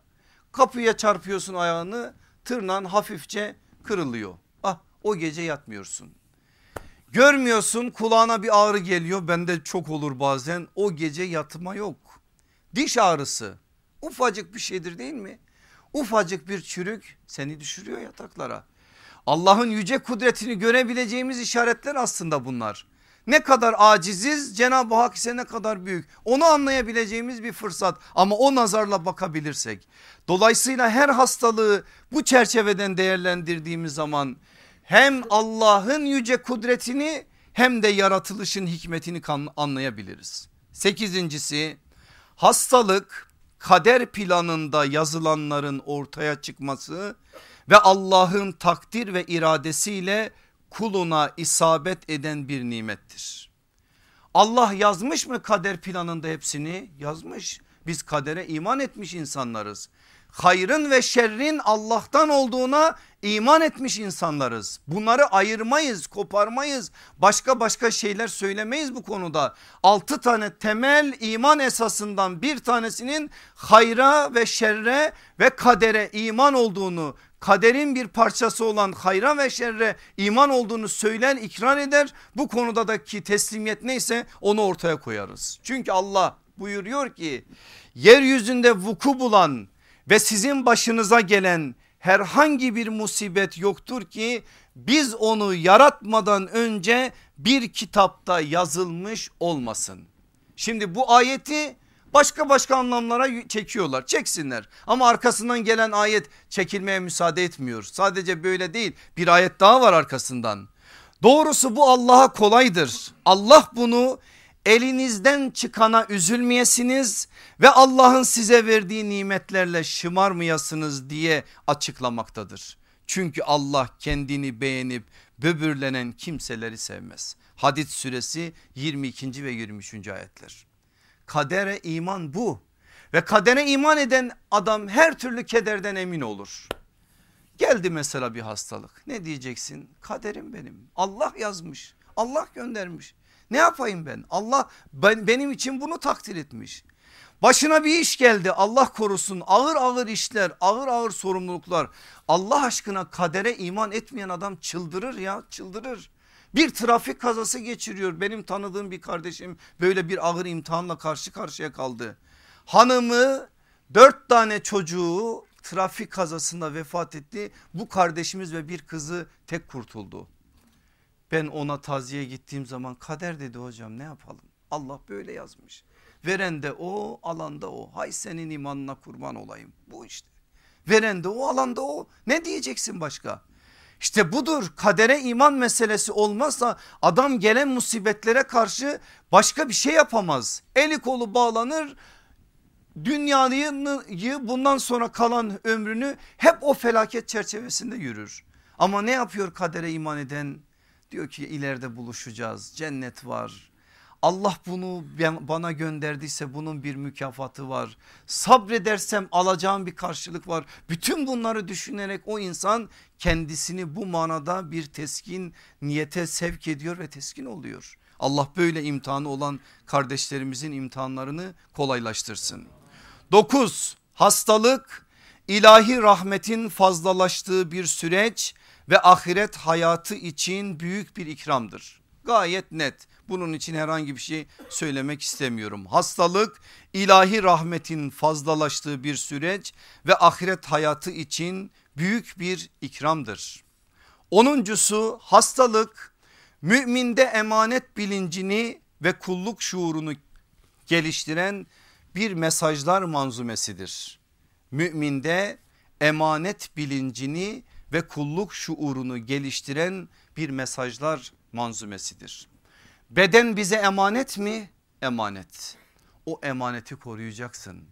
Kapıya çarpıyorsun ayağını tırnan hafifçe kırılıyor. Ah o gece yatmıyorsun. Görmüyorsun kulağına bir ağrı geliyor bende çok olur bazen o gece yatma yok. Diş ağrısı ufacık bir şeydir değil mi? Ufacık bir çürük seni düşürüyor yataklara. Allah'ın yüce kudretini görebileceğimiz işaretler aslında bunlar. Ne kadar aciziz Cenab-ı Hak ise ne kadar büyük onu anlayabileceğimiz bir fırsat ama o nazarla bakabilirsek. Dolayısıyla her hastalığı bu çerçeveden değerlendirdiğimiz zaman hem Allah'ın yüce kudretini hem de yaratılışın hikmetini anlayabiliriz. Sekizincisi Hastalık kader planında yazılanların ortaya çıkması ve Allah'ın takdir ve iradesiyle kuluna isabet eden bir nimettir. Allah yazmış mı kader planında hepsini? Yazmış. Biz kadere iman etmiş insanlarız. Hayrın ve şerrin Allah'tan olduğuna iman etmiş insanlarız. Bunları ayırmayız, koparmayız. Başka başka şeyler söylemeyiz bu konuda. Altı tane temel iman esasından bir tanesinin hayra ve şerre ve kadere iman olduğunu kaderin bir parçası olan hayra ve şerre iman olduğunu söyler ikrar eder. Bu konudaki teslimiyet neyse onu ortaya koyarız. Çünkü Allah buyuruyor ki yeryüzünde vuku bulan ve sizin başınıza gelen herhangi bir musibet yoktur ki biz onu yaratmadan önce bir kitapta yazılmış olmasın. Şimdi bu ayeti başka başka anlamlara çekiyorlar çeksinler ama arkasından gelen ayet çekilmeye müsaade etmiyor. Sadece böyle değil bir ayet daha var arkasından. Doğrusu bu Allah'a kolaydır. Allah bunu elinizden çıkana üzülmeyesiniz ve Allah'ın size verdiği nimetlerle şımarmayasınız diye açıklamaktadır. Çünkü Allah kendini beğenip böbürlenen kimseleri sevmez. Hadid suresi 22. ve 23. ayetler. Kadere iman bu. Ve kadere iman eden adam her türlü kederden emin olur. Geldi mesela bir hastalık. Ne diyeceksin? Kaderim benim. Allah yazmış. Allah göndermiş. Ne yapayım ben? Allah ben, benim için bunu takdir etmiş. Başına bir iş geldi. Allah korusun. Ağır ağır işler ağır ağır sorumluluklar. Allah aşkına kadere iman etmeyen adam çıldırır ya çıldırır. Bir trafik kazası geçiriyor benim tanıdığım bir kardeşim böyle bir ağır imtihanla karşı karşıya kaldı. Hanımı dört tane çocuğu trafik kazasında vefat etti. Bu kardeşimiz ve bir kızı tek kurtuldu. Ben ona taziye gittiğim zaman kader dedi hocam ne yapalım? Allah böyle yazmış. Veren de o alanda o. Hay senin imanına kurban olayım. Bu işte. Veren de o alanda o. Ne diyeceksin başka? İşte budur kadere iman meselesi olmazsa adam gelen musibetlere karşı başka bir şey yapamaz. Eli kolu bağlanır dünyayı bundan sonra kalan ömrünü hep o felaket çerçevesinde yürür. Ama ne yapıyor kadere iman eden? Diyor ki ileride buluşacağız cennet var. Allah bunu bana gönderdiyse bunun bir mükafatı var. Sabredersem alacağım bir karşılık var. Bütün bunları düşünerek o insan kendisini bu manada bir teskin niyete sevk ediyor ve teskin oluyor. Allah böyle imtihanı olan kardeşlerimizin imtihanlarını kolaylaştırsın. 9 hastalık ilahi rahmetin fazlalaştığı bir süreç ve ahiret hayatı için büyük bir ikramdır. Gayet net bunun için herhangi bir şey söylemek istemiyorum. Hastalık ilahi rahmetin fazlalaştığı bir süreç ve ahiret hayatı için büyük bir ikramdır. Onuncusu hastalık müminde emanet bilincini ve kulluk şuurunu geliştiren bir mesajlar manzumesidir. Müminde emanet bilincini ve kulluk şuurunu geliştiren bir mesajlar manzumesidir. Beden bize emanet mi? Emanet. O emaneti koruyacaksın.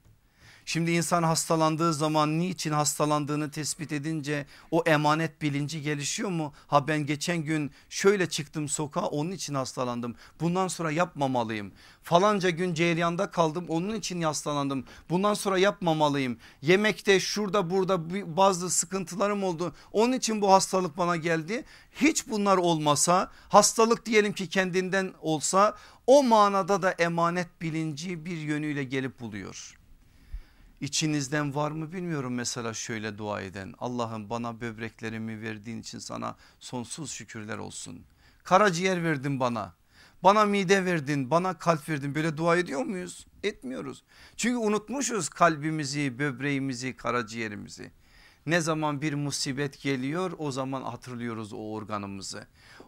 Şimdi insan hastalandığı zaman niçin hastalandığını tespit edince o emanet bilinci gelişiyor mu? Ha ben geçen gün şöyle çıktım sokağa onun için hastalandım. Bundan sonra yapmamalıyım. Falanca gün ceryanda kaldım onun için hastalandım. Bundan sonra yapmamalıyım. Yemekte şurada burada bazı sıkıntılarım oldu. Onun için bu hastalık bana geldi. Hiç bunlar olmasa hastalık diyelim ki kendinden olsa o manada da emanet bilinci bir yönüyle gelip buluyor. İçinizden var mı bilmiyorum mesela şöyle dua eden Allah'ım bana böbreklerimi verdiğin için sana sonsuz şükürler olsun. Karaciğer verdin bana bana mide verdin bana kalp verdin böyle dua ediyor muyuz? Etmiyoruz. Çünkü unutmuşuz kalbimizi böbreğimizi karaciğerimizi. Ne zaman bir musibet geliyor o zaman hatırlıyoruz o organımızı.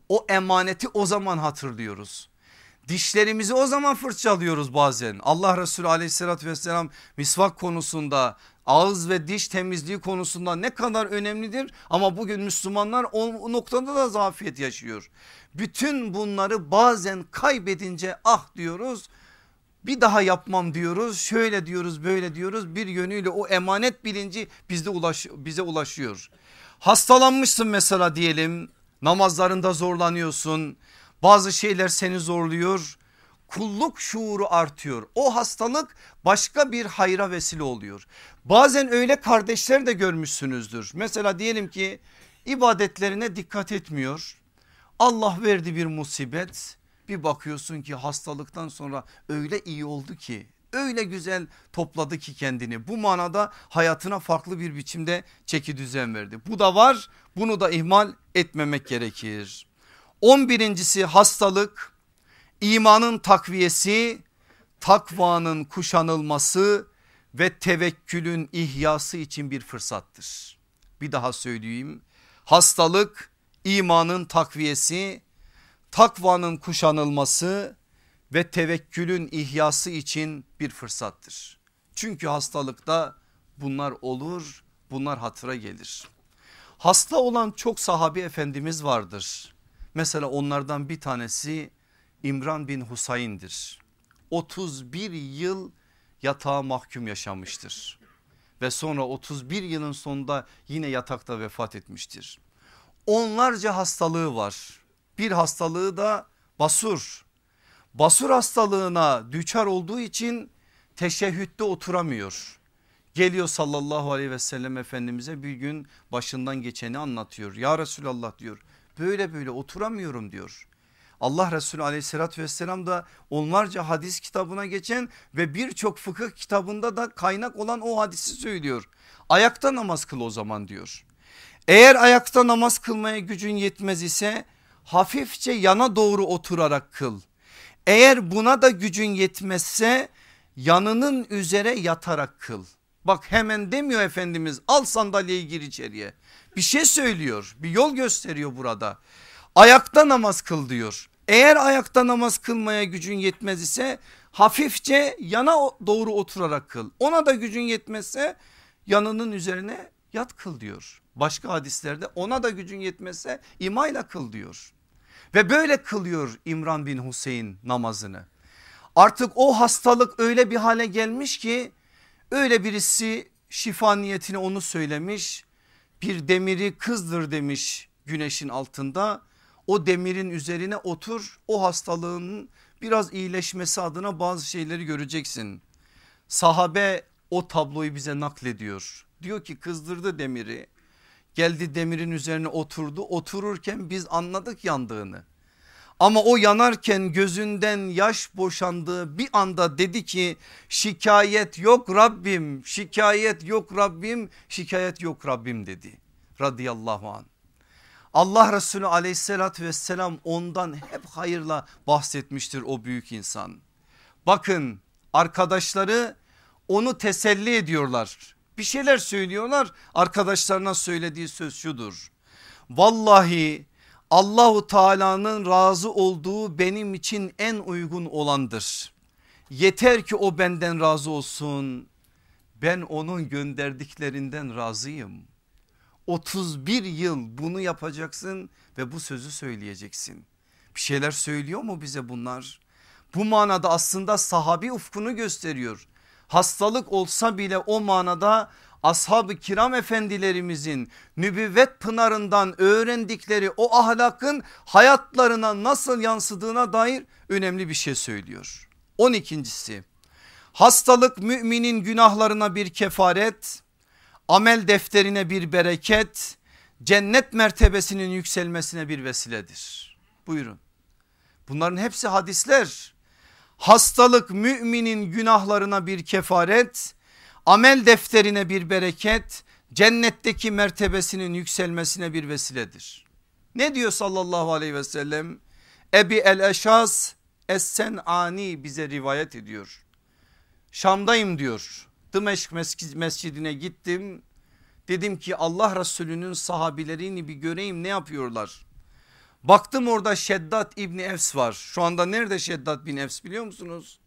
O emaneti o zaman hatırlıyoruz. Dişlerimizi o zaman fırçalıyoruz bazen. Allah Resulü aleyhissalatü vesselam misvak konusunda ağız ve diş temizliği konusunda ne kadar önemlidir. Ama bugün Müslümanlar o noktada da zafiyet yaşıyor. Bütün bunları bazen kaybedince ah diyoruz Bir daha yapmam diyoruz şöyle diyoruz böyle diyoruz bir yönüyle o emanet bilinci bizde ulaş, bize ulaşıyor. Hastalanmışsın mesela diyelim namazlarında zorlanıyorsun bazı şeyler seni zorluyor kulluk şuuru artıyor. O hastalık başka bir hayra vesile oluyor. Bazen öyle kardeşler de görmüşsünüzdür. Mesela diyelim ki ibadetlerine dikkat etmiyor. Allah verdi bir musibet. Bir bakıyorsun ki hastalıktan sonra öyle iyi oldu ki öyle güzel topladı ki kendini. Bu manada hayatına farklı bir biçimde çeki düzen verdi. Bu da var bunu da ihmal etmemek gerekir. 11.si hastalık imanın takviyesi takvanın kuşanılması ve tevekkülün ihyası için bir fırsattır. Bir daha söyleyeyim hastalık imanın takviyesi takvanın kuşanılması ve tevekkülün ihyası için bir fırsattır. Çünkü hastalıkta bunlar olur bunlar hatıra gelir. Hasta olan çok sahabi efendimiz vardır. Mesela onlardan bir tanesi İmran bin Husayn'dir. 31 yıl yatağa mahkum yaşamıştır. Ve sonra 31 yılın sonunda yine yatakta vefat etmiştir. Onlarca hastalığı var. Bir hastalığı da basur. Basur hastalığına düçar olduğu için teşehhütte oturamıyor. Geliyor sallallahu aleyhi ve sellem efendimize bir gün başından geçeni anlatıyor. Ya Resulallah diyor böyle böyle oturamıyorum diyor. Allah Resulü aleyhissalatü vesselam da onlarca hadis kitabına geçen ve birçok fıkıh kitabında da kaynak olan o hadisi söylüyor. Ayakta namaz kıl o zaman diyor. Eğer ayakta namaz kılmaya gücün yetmez ise hafifçe yana doğru oturarak kıl. Eğer buna da gücün yetmezse yanının üzere yatarak kıl. Bak hemen demiyor Efendimiz al sandalyeyi gir içeriye. Bir şey söylüyor bir yol gösteriyor burada. Ayakta namaz kıl diyor. Eğer ayakta namaz kılmaya gücün yetmez ise hafifçe yana doğru oturarak kıl. Ona da gücün yetmezse yanının üzerine yat kıl diyor. Başka hadislerde ona da gücün yetmezse imayla kıl diyor. Ve böyle kılıyor İmran bin Hüseyin namazını. Artık o hastalık öyle bir hale gelmiş ki öyle birisi şifa niyetine onu söylemiş. Bir demiri kızdır demiş güneşin altında o demirin üzerine otur o hastalığın biraz iyileşmesi adına bazı şeyleri göreceksin. Sahabe o tabloyu bize naklediyor. Diyor ki kızdırdı demiri geldi demirin üzerine oturdu otururken biz anladık yandığını. Ama o yanarken gözünden yaş boşandığı bir anda dedi ki şikayet yok Rabbim şikayet yok Rabbim şikayet yok Rabbim dedi radıyallahu anh. Allah Resulü aleyhissalatü vesselam ondan hep hayırla bahsetmiştir o büyük insan. Bakın arkadaşları onu teselli ediyorlar. Bir şeyler söylüyorlar arkadaşlarına söylediği söz şudur. Vallahi Allahu Teala'nın razı olduğu benim için en uygun olandır. Yeter ki o benden razı olsun. Ben onun gönderdiklerinden razıyım. 31 yıl bunu yapacaksın ve bu sözü söyleyeceksin. Bir şeyler söylüyor mu bize bunlar? Bu manada aslında sahabi ufkunu gösteriyor. Hastalık olsa bile o manada ashab-ı kiram efendilerimizin nübüvvet pınarından öğrendikleri o ahlakın hayatlarına nasıl yansıdığına dair önemli bir şey söylüyor. 12.si hastalık müminin günahlarına bir kefaret amel defterine bir bereket cennet mertebesinin yükselmesine bir vesiledir. Buyurun bunların hepsi hadisler hastalık müminin günahlarına bir kefaret amel defterine bir bereket cennetteki mertebesinin yükselmesine bir vesiledir. Ne diyor sallallahu aleyhi ve sellem? Ebi el Eşas Essen Ani bize rivayet ediyor. Şam'dayım diyor. Dımeşk mescidine gittim. Dedim ki Allah Resulü'nün sahabilerini bir göreyim ne yapıyorlar. Baktım orada Şeddat İbni Efs var. Şu anda nerede Şeddat bin Efs biliyor musunuz?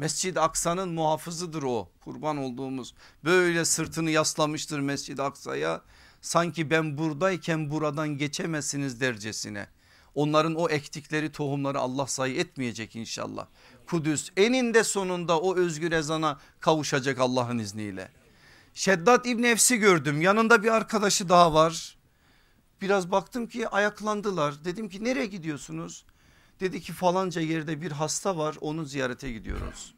Mescid-i Aksa'nın muhafızıdır o kurban olduğumuz. Böyle sırtını yaslamıştır Mescid-i Aksa'ya. Sanki ben buradayken buradan geçemezsiniz dercesine. Onların o ektikleri tohumları Allah sayı etmeyecek inşallah. Kudüs eninde sonunda o özgür ezana kavuşacak Allah'ın izniyle. Şeddat İbni Efs'i gördüm yanında bir arkadaşı daha var. Biraz baktım ki ayaklandılar dedim ki nereye gidiyorsunuz? Dedi ki falanca yerde bir hasta var onu ziyarete gidiyoruz.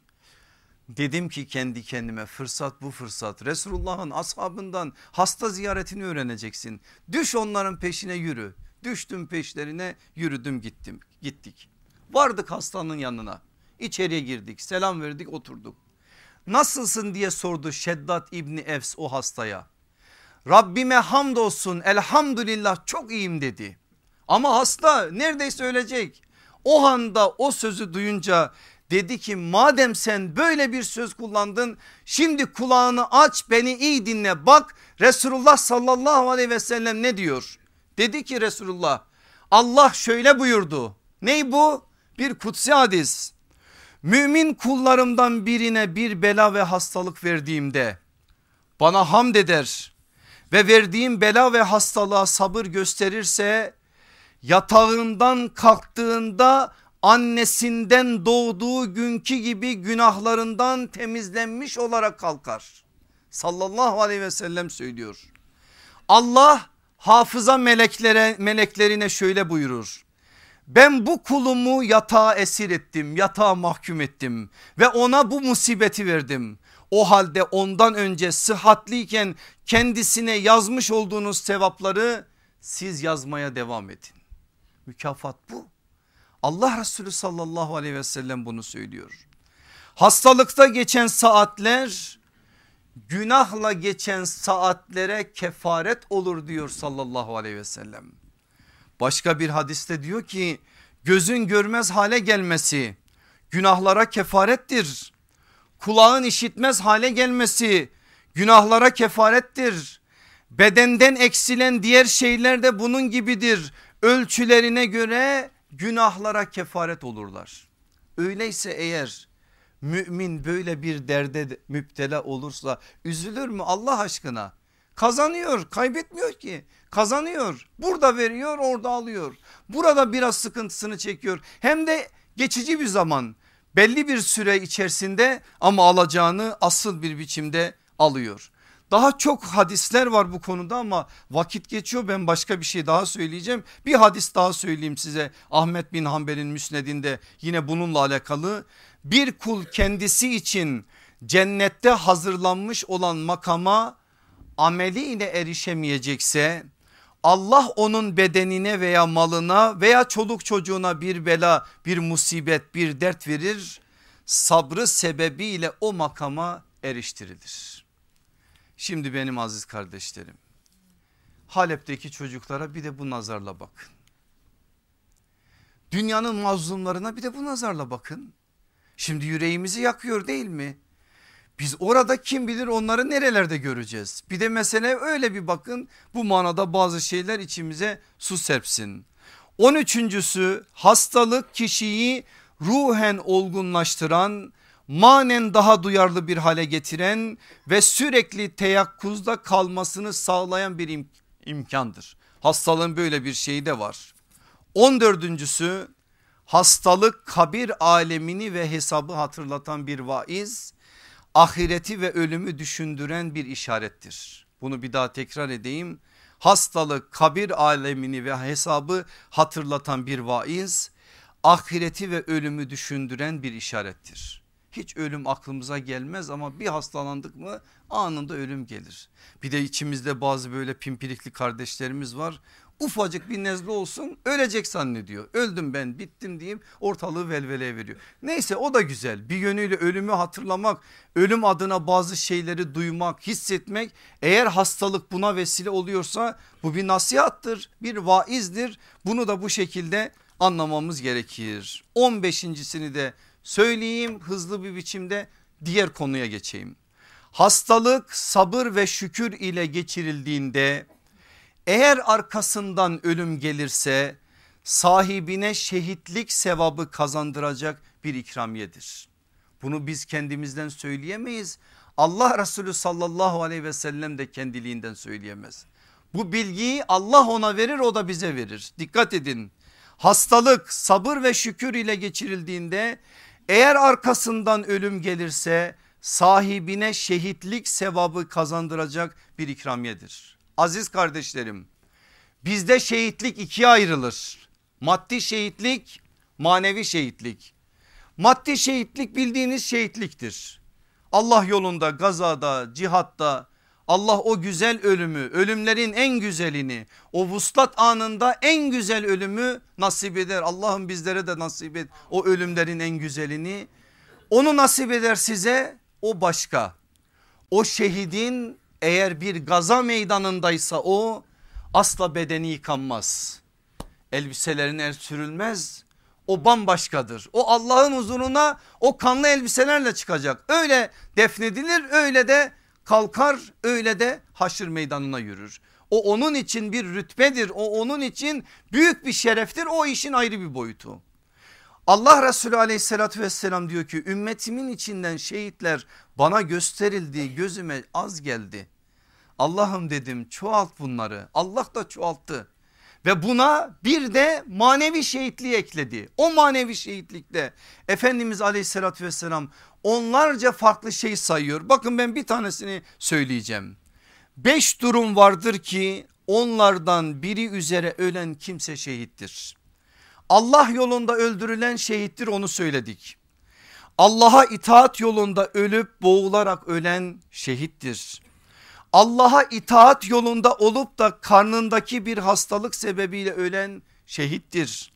Dedim ki kendi kendime fırsat bu fırsat Resulullah'ın ashabından hasta ziyaretini öğreneceksin. Düş onların peşine yürü. Düştüm peşlerine yürüdüm gittim gittik. Vardık hastanın yanına içeriye girdik selam verdik oturduk. Nasılsın diye sordu Şeddat İbni Efs o hastaya. Rabbime hamdolsun elhamdülillah çok iyiyim dedi. Ama hasta neredeyse ölecek. O anda o sözü duyunca dedi ki madem sen böyle bir söz kullandın şimdi kulağını aç beni iyi dinle bak Resulullah sallallahu aleyhi ve sellem ne diyor? Dedi ki Resulullah Allah şöyle buyurdu ney bu? Bir kutsi hadis mümin kullarımdan birine bir bela ve hastalık verdiğimde bana hamd eder ve verdiğim bela ve hastalığa sabır gösterirse yatağından kalktığında annesinden doğduğu günkü gibi günahlarından temizlenmiş olarak kalkar. Sallallahu aleyhi ve sellem söylüyor. Allah hafıza meleklere, meleklerine şöyle buyurur. Ben bu kulumu yatağa esir ettim, yatağa mahkum ettim ve ona bu musibeti verdim. O halde ondan önce sıhhatliyken kendisine yazmış olduğunuz sevapları siz yazmaya devam edin. Mükafat bu. Allah Resulü sallallahu aleyhi ve sellem bunu söylüyor. Hastalıkta geçen saatler günahla geçen saatlere kefaret olur diyor sallallahu aleyhi ve sellem. Başka bir hadiste diyor ki gözün görmez hale gelmesi günahlara kefarettir. Kulağın işitmez hale gelmesi günahlara kefarettir. Bedenden eksilen diğer şeyler de bunun gibidir. Ölçülerine göre günahlara kefaret olurlar. Öyleyse eğer mümin böyle bir derde müptela olursa üzülür mü Allah aşkına? Kazanıyor kaybetmiyor ki kazanıyor burada veriyor orada alıyor. Burada biraz sıkıntısını çekiyor hem de geçici bir zaman belli bir süre içerisinde ama alacağını asıl bir biçimde alıyor. Daha çok hadisler var bu konuda ama vakit geçiyor ben başka bir şey daha söyleyeceğim. Bir hadis daha söyleyeyim size Ahmet bin Hanbel'in müsnedinde yine bununla alakalı. Bir kul kendisi için cennette hazırlanmış olan makama ameliyle erişemeyecekse Allah onun bedenine veya malına veya çoluk çocuğuna bir bela bir musibet bir dert verir sabrı sebebiyle o makama eriştirilir. Şimdi benim aziz kardeşlerim Halep'teki çocuklara bir de bu nazarla bakın. Dünyanın mazlumlarına bir de bu nazarla bakın. Şimdi yüreğimizi yakıyor değil mi? Biz orada kim bilir onları nerelerde göreceğiz. Bir de mesele öyle bir bakın bu manada bazı şeyler içimize su serpsin. 13.sü hastalık kişiyi ruhen olgunlaştıran manen daha duyarlı bir hale getiren ve sürekli teyakkuzda kalmasını sağlayan bir im imkandır. Hastalığın böyle bir şeyi de var. 14.sü hastalık kabir alemini ve hesabı hatırlatan bir vaiz ahireti ve ölümü düşündüren bir işarettir. Bunu bir daha tekrar edeyim. Hastalık kabir alemini ve hesabı hatırlatan bir vaiz ahireti ve ölümü düşündüren bir işarettir. Hiç ölüm aklımıza gelmez ama bir hastalandık mı anında ölüm gelir. Bir de içimizde bazı böyle pimpirikli kardeşlerimiz var ufacık bir nezle olsun ölecek zannediyor. Öldüm ben bittim diyeyim ortalığı velveleye veriyor. Neyse o da güzel bir yönüyle ölümü hatırlamak ölüm adına bazı şeyleri duymak hissetmek eğer hastalık buna vesile oluyorsa bu bir nasihattır bir vaizdir bunu da bu şekilde anlamamız gerekir. 15.sini de söyleyeyim hızlı bir biçimde diğer konuya geçeyim. Hastalık sabır ve şükür ile geçirildiğinde eğer arkasından ölüm gelirse sahibine şehitlik sevabı kazandıracak bir ikramiyedir. Bunu biz kendimizden söyleyemeyiz. Allah Resulü sallallahu aleyhi ve sellem de kendiliğinden söyleyemez. Bu bilgiyi Allah ona verir o da bize verir. Dikkat edin hastalık sabır ve şükür ile geçirildiğinde eğer arkasından ölüm gelirse sahibine şehitlik sevabı kazandıracak bir ikramiyedir. Aziz kardeşlerim bizde şehitlik ikiye ayrılır. Maddi şehitlik manevi şehitlik. Maddi şehitlik bildiğiniz şehitliktir. Allah yolunda gazada cihatta Allah o güzel ölümü ölümlerin en güzelini o vuslat anında en güzel ölümü nasip eder. Allah'ım bizlere de nasip et o ölümlerin en güzelini. Onu nasip eder size o başka. O şehidin eğer bir gaza meydanındaysa o asla bedeni yıkanmaz. Elbiselerine sürülmez o bambaşkadır. O Allah'ın huzuruna o kanlı elbiselerle çıkacak. Öyle defnedilir öyle de kalkar öyle de haşır meydanına yürür. O onun için bir rütbedir o onun için büyük bir şereftir o işin ayrı bir boyutu. Allah Resulü aleyhissalatü vesselam diyor ki ümmetimin içinden şehitler bana gösterildi gözüme az geldi. Allah'ım dedim çoğalt bunları Allah da çoğalttı. Ve buna bir de manevi şehitliği ekledi. O manevi şehitlikte Efendimiz aleyhissalatü vesselam onlarca farklı şey sayıyor. Bakın ben bir tanesini söyleyeceğim. Beş durum vardır ki onlardan biri üzere ölen kimse şehittir. Allah yolunda öldürülen şehittir onu söyledik. Allah'a itaat yolunda ölüp boğularak ölen şehittir. Allah'a itaat yolunda olup da karnındaki bir hastalık sebebiyle ölen şehittir.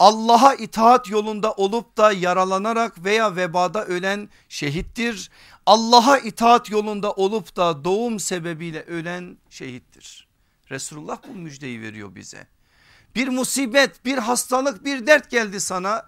Allah'a itaat yolunda olup da yaralanarak veya vebada ölen şehittir. Allah'a itaat yolunda olup da doğum sebebiyle ölen şehittir. Resulullah bu müjdeyi veriyor bize. Bir musibet bir hastalık bir dert geldi sana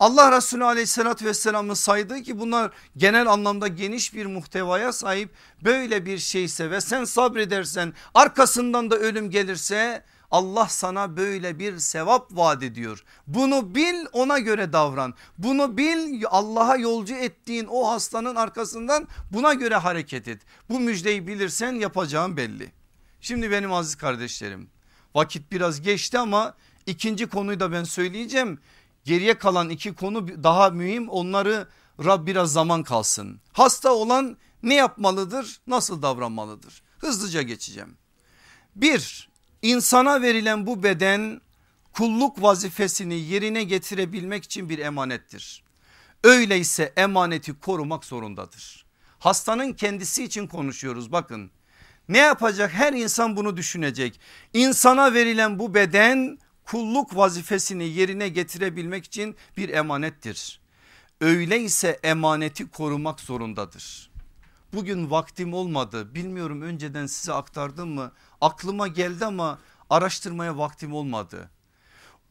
Allah Resulü aleyhissalatü vesselamın saydığı ki bunlar genel anlamda geniş bir muhtevaya sahip böyle bir şeyse ve sen sabredersen arkasından da ölüm gelirse Allah sana böyle bir sevap vaat ediyor. Bunu bil ona göre davran. Bunu bil Allah'a yolcu ettiğin o hastanın arkasından buna göre hareket et. Bu müjdeyi bilirsen yapacağın belli. Şimdi benim aziz kardeşlerim vakit biraz geçti ama ikinci konuyu da ben söyleyeceğim. Geriye kalan iki konu daha mühim onları Rab biraz zaman kalsın. Hasta olan ne yapmalıdır nasıl davranmalıdır hızlıca geçeceğim. Bir insana verilen bu beden kulluk vazifesini yerine getirebilmek için bir emanettir. Öyleyse emaneti korumak zorundadır. Hastanın kendisi için konuşuyoruz bakın. Ne yapacak her insan bunu düşünecek. İnsana verilen bu beden kulluk vazifesini yerine getirebilmek için bir emanettir. Öyleyse emaneti korumak zorundadır. Bugün vaktim olmadı bilmiyorum önceden size aktardım mı aklıma geldi ama araştırmaya vaktim olmadı.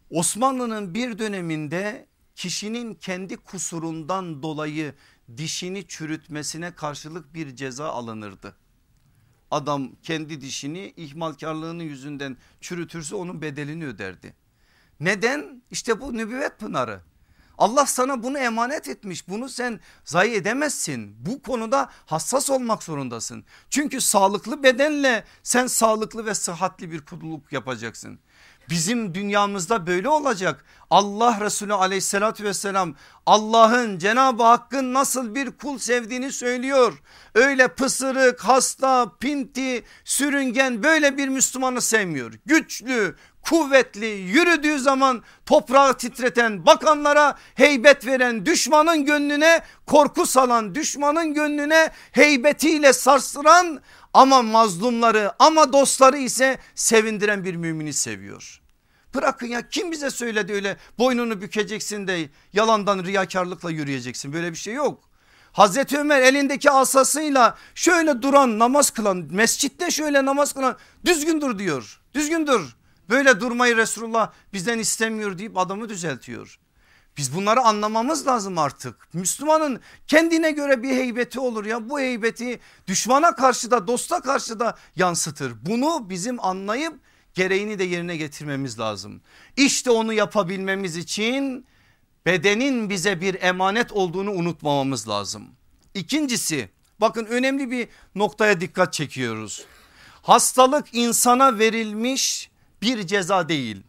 Osmanlı'nın bir döneminde kişinin kendi kusurundan dolayı dişini çürütmesine karşılık bir ceza alınırdı adam kendi dişini ihmalkarlığının yüzünden çürütürse onun bedelini öderdi. Neden? İşte bu nübüvvet pınarı. Allah sana bunu emanet etmiş bunu sen zayi edemezsin bu konuda hassas olmak zorundasın. Çünkü sağlıklı bedenle sen sağlıklı ve sıhhatli bir kulluk yapacaksın. Bizim dünyamızda böyle olacak. Allah Resulü aleyhissalatü vesselam Allah'ın Cenab-ı Hakk'ın nasıl bir kul sevdiğini söylüyor. Öyle pısırık, hasta, pinti, sürüngen böyle bir Müslümanı sevmiyor. Güçlü, kuvvetli yürüdüğü zaman toprağı titreten bakanlara heybet veren düşmanın gönlüne korku salan düşmanın gönlüne heybetiyle sarsıran ama mazlumları ama dostları ise sevindiren bir mümini seviyor. Bırakın ya kim bize söyledi öyle boynunu bükeceksin de yalandan riyakarlıkla yürüyeceksin böyle bir şey yok. Hazreti Ömer elindeki asasıyla şöyle duran namaz kılan mescitte şöyle namaz kılan düzgün dur diyor düzgün dur. Böyle durmayı Resulullah bizden istemiyor deyip adamı düzeltiyor. Biz bunları anlamamız lazım artık. Müslümanın kendine göre bir heybeti olur ya bu heybeti düşmana karşı da dosta karşı da yansıtır. Bunu bizim anlayıp gereğini de yerine getirmemiz lazım. İşte onu yapabilmemiz için bedenin bize bir emanet olduğunu unutmamamız lazım. İkincisi bakın önemli bir noktaya dikkat çekiyoruz. Hastalık insana verilmiş bir ceza değil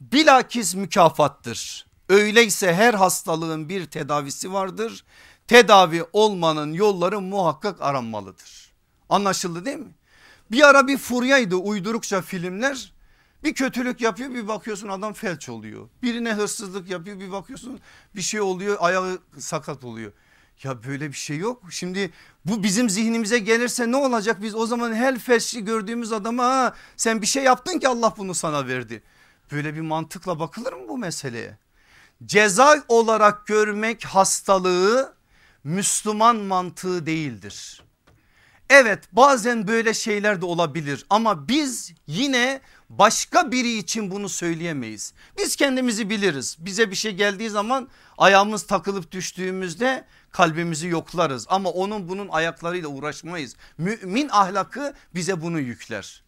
bilakis mükafattır. Öyleyse her hastalığın bir tedavisi vardır. Tedavi olmanın yolları muhakkak aranmalıdır. Anlaşıldı değil mi? Bir ara bir furyaydı uydurukça filmler. Bir kötülük yapıyor bir bakıyorsun adam felç oluyor. Birine hırsızlık yapıyor bir bakıyorsun bir şey oluyor ayağı sakat oluyor. Ya böyle bir şey yok. Şimdi bu bizim zihnimize gelirse ne olacak? Biz o zaman her felçli gördüğümüz adama sen bir şey yaptın ki Allah bunu sana verdi. Böyle bir mantıkla bakılır mı bu meseleye? Ceza olarak görmek hastalığı Müslüman mantığı değildir. Evet bazen böyle şeyler de olabilir ama biz yine başka biri için bunu söyleyemeyiz. Biz kendimizi biliriz. Bize bir şey geldiği zaman ayağımız takılıp düştüğümüzde kalbimizi yoklarız ama onun bunun ayaklarıyla uğraşmayız. Mümin ahlakı bize bunu yükler.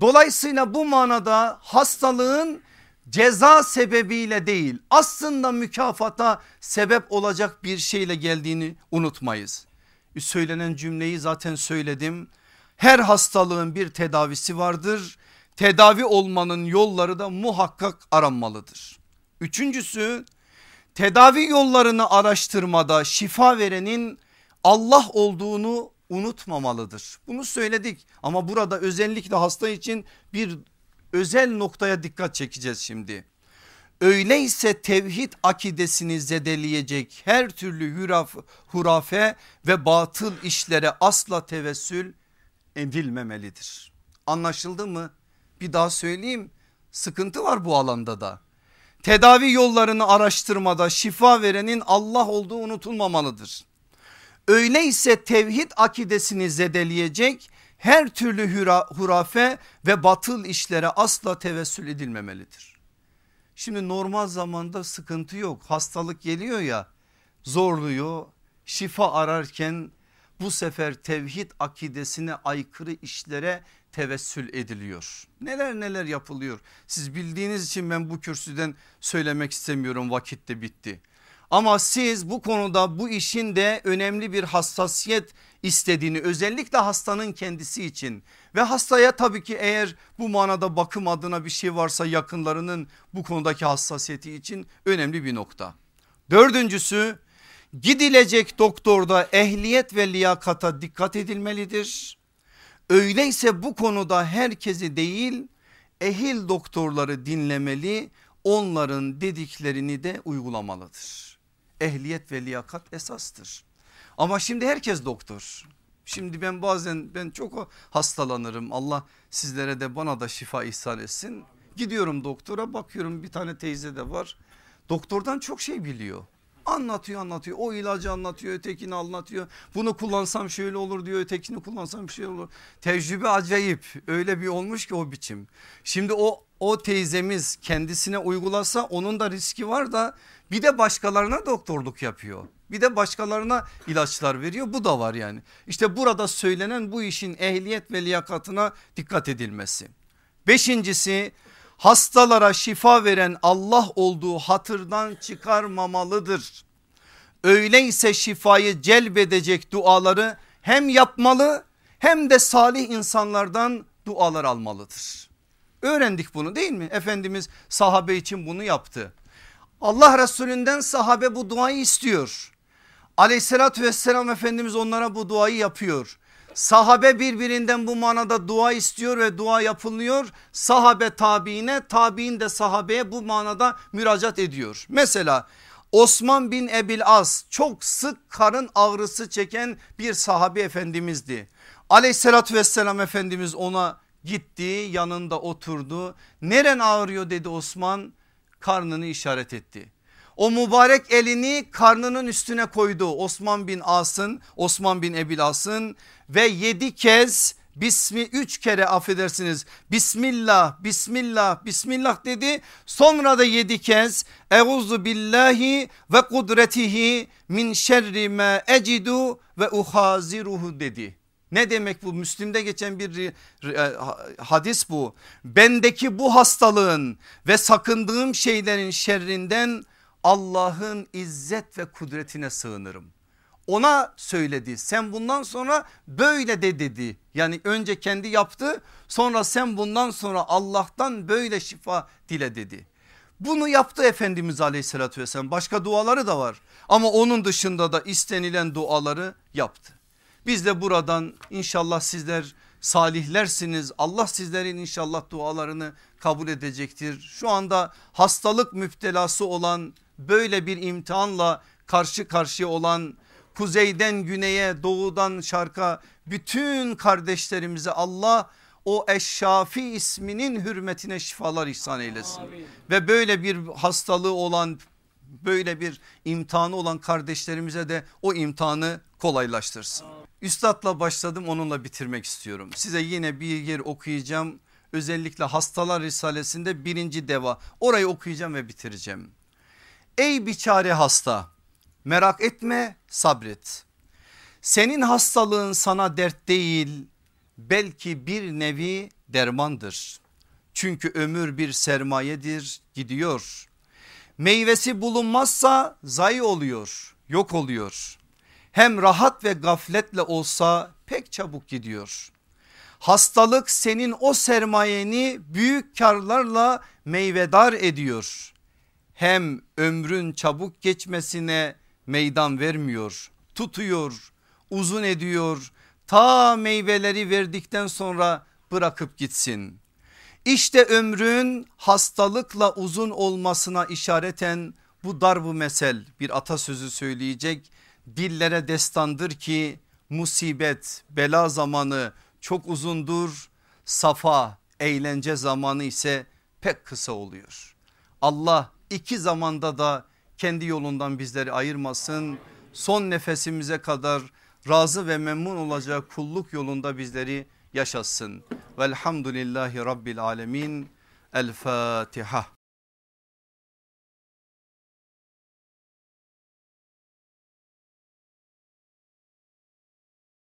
Dolayısıyla bu manada hastalığın ceza sebebiyle değil aslında mükafata sebep olacak bir şeyle geldiğini unutmayız. Söylenen cümleyi zaten söyledim. Her hastalığın bir tedavisi vardır. Tedavi olmanın yolları da muhakkak aranmalıdır. Üçüncüsü tedavi yollarını araştırmada şifa verenin Allah olduğunu unutmamalıdır. Bunu söyledik ama burada özellikle hasta için bir özel noktaya dikkat çekeceğiz şimdi. Öyleyse tevhid akidesini zedeleyecek her türlü huraf, hurafe ve batıl işlere asla tevessül edilmemelidir. Anlaşıldı mı? Bir daha söyleyeyim sıkıntı var bu alanda da. Tedavi yollarını araştırmada şifa verenin Allah olduğu unutulmamalıdır. Öyleyse tevhid akidesini zedeleyecek her türlü hurafe ve batıl işlere asla tevessül edilmemelidir. Şimdi normal zamanda sıkıntı yok hastalık geliyor ya zorluyor şifa ararken bu sefer tevhid akidesine aykırı işlere tevessül ediliyor. Neler neler yapılıyor. Siz bildiğiniz için ben bu kürsüden söylemek istemiyorum vakit de bitti. Ama siz bu konuda bu işin de önemli bir hassasiyet istediğini özellikle hastanın kendisi için ve hastaya tabii ki eğer bu manada bakım adına bir şey varsa yakınlarının bu konudaki hassasiyeti için önemli bir nokta. Dördüncüsü gidilecek doktorda ehliyet ve liyakata dikkat edilmelidir. Öyleyse bu konuda herkesi değil ehil doktorları dinlemeli onların dediklerini de uygulamalıdır. Ehliyet ve liyakat esastır. Ama şimdi herkes doktor. Şimdi ben bazen ben çok hastalanırım. Allah sizlere de bana da şifa ihsan etsin. Gidiyorum doktora bakıyorum bir tane teyze de var. Doktordan çok şey biliyor. Anlatıyor anlatıyor o ilacı anlatıyor ötekini anlatıyor. Bunu kullansam şöyle olur diyor ötekini kullansam bir şey olur. Tecrübe acayip öyle bir olmuş ki o biçim. Şimdi o o teyzemiz kendisine uygulasa onun da riski var da bir de başkalarına doktorluk yapıyor. Bir de başkalarına ilaçlar veriyor bu da var yani. İşte burada söylenen bu işin ehliyet ve liyakatına dikkat edilmesi. Beşincisi hastalara şifa veren Allah olduğu hatırdan çıkarmamalıdır. Öyleyse şifayı celbedecek duaları hem yapmalı hem de salih insanlardan dualar almalıdır. Öğrendik bunu değil mi? Efendimiz sahabe için bunu yaptı. Allah Resulünden sahabe bu duayı istiyor. Aleyhissalatü vesselam Efendimiz onlara bu duayı yapıyor. Sahabe birbirinden bu manada dua istiyor ve dua yapılıyor. Sahabe tabiine tabiin de sahabeye bu manada müracaat ediyor. Mesela Osman bin Ebil As çok sık karın ağrısı çeken bir sahabe efendimizdi. Aleyhissalatü vesselam Efendimiz ona gitti yanında oturdu. Neren ağrıyor dedi Osman karnını işaret etti. O mübarek elini karnının üstüne koydu. Osman bin As'ın Osman bin Ebil As'ın. Ve yedi kez Bismi üç kere affedersiniz. Bismillah Bismillah Bismillah dedi. Sonra da yedi kez Euzu billahi ve kudretihi min şerri ma ecidu ve uhaziruhu dedi. Ne demek bu? Müslim'de geçen bir e, hadis bu. Bendeki bu hastalığın ve sakındığım şeylerin şerrinden Allah'ın izzet ve kudretine sığınırım. Ona söyledi sen bundan sonra böyle de dedi. Yani önce kendi yaptı sonra sen bundan sonra Allah'tan böyle şifa dile dedi. Bunu yaptı Efendimiz aleyhissalatü vesselam başka duaları da var ama onun dışında da istenilen duaları yaptı. Biz de buradan inşallah sizler salihlersiniz Allah sizlerin inşallah dualarını kabul edecektir. Şu anda hastalık müptelası olan böyle bir imtihanla karşı karşıya olan kuzeyden güneye doğudan şarka bütün kardeşlerimize Allah o Eşşafi isminin hürmetine şifalar ihsan eylesin. Amin. Ve böyle bir hastalığı olan böyle bir imtihanı olan kardeşlerimize de o imtihanı kolaylaştırsın. Üstadla başladım onunla bitirmek istiyorum. Size yine bir yer okuyacağım. Özellikle hastalar risalesinde birinci deva orayı okuyacağım ve bitireceğim. Ey biçare hasta merak etme sabret. Senin hastalığın sana dert değil belki bir nevi dermandır. Çünkü ömür bir sermayedir gidiyor. Meyvesi bulunmazsa zayi oluyor yok oluyor. Hem rahat ve gafletle olsa pek çabuk gidiyor. Hastalık senin o sermayeni büyük karlarla meyvedar ediyor. Hem ömrün çabuk geçmesine meydan vermiyor, tutuyor, uzun ediyor, ta meyveleri verdikten sonra bırakıp gitsin. İşte ömrün hastalıkla uzun olmasına işareten bu darbu mesel bir atasözü söyleyecek dillere destandır ki musibet bela zamanı çok uzundur safa eğlence zamanı ise pek kısa oluyor. Allah iki zamanda da kendi yolundan bizleri ayırmasın son nefesimize kadar razı ve memnun olacağı kulluk yolunda bizleri yaşasın. Velhamdülillahi Rabbil Alemin. El Fatiha.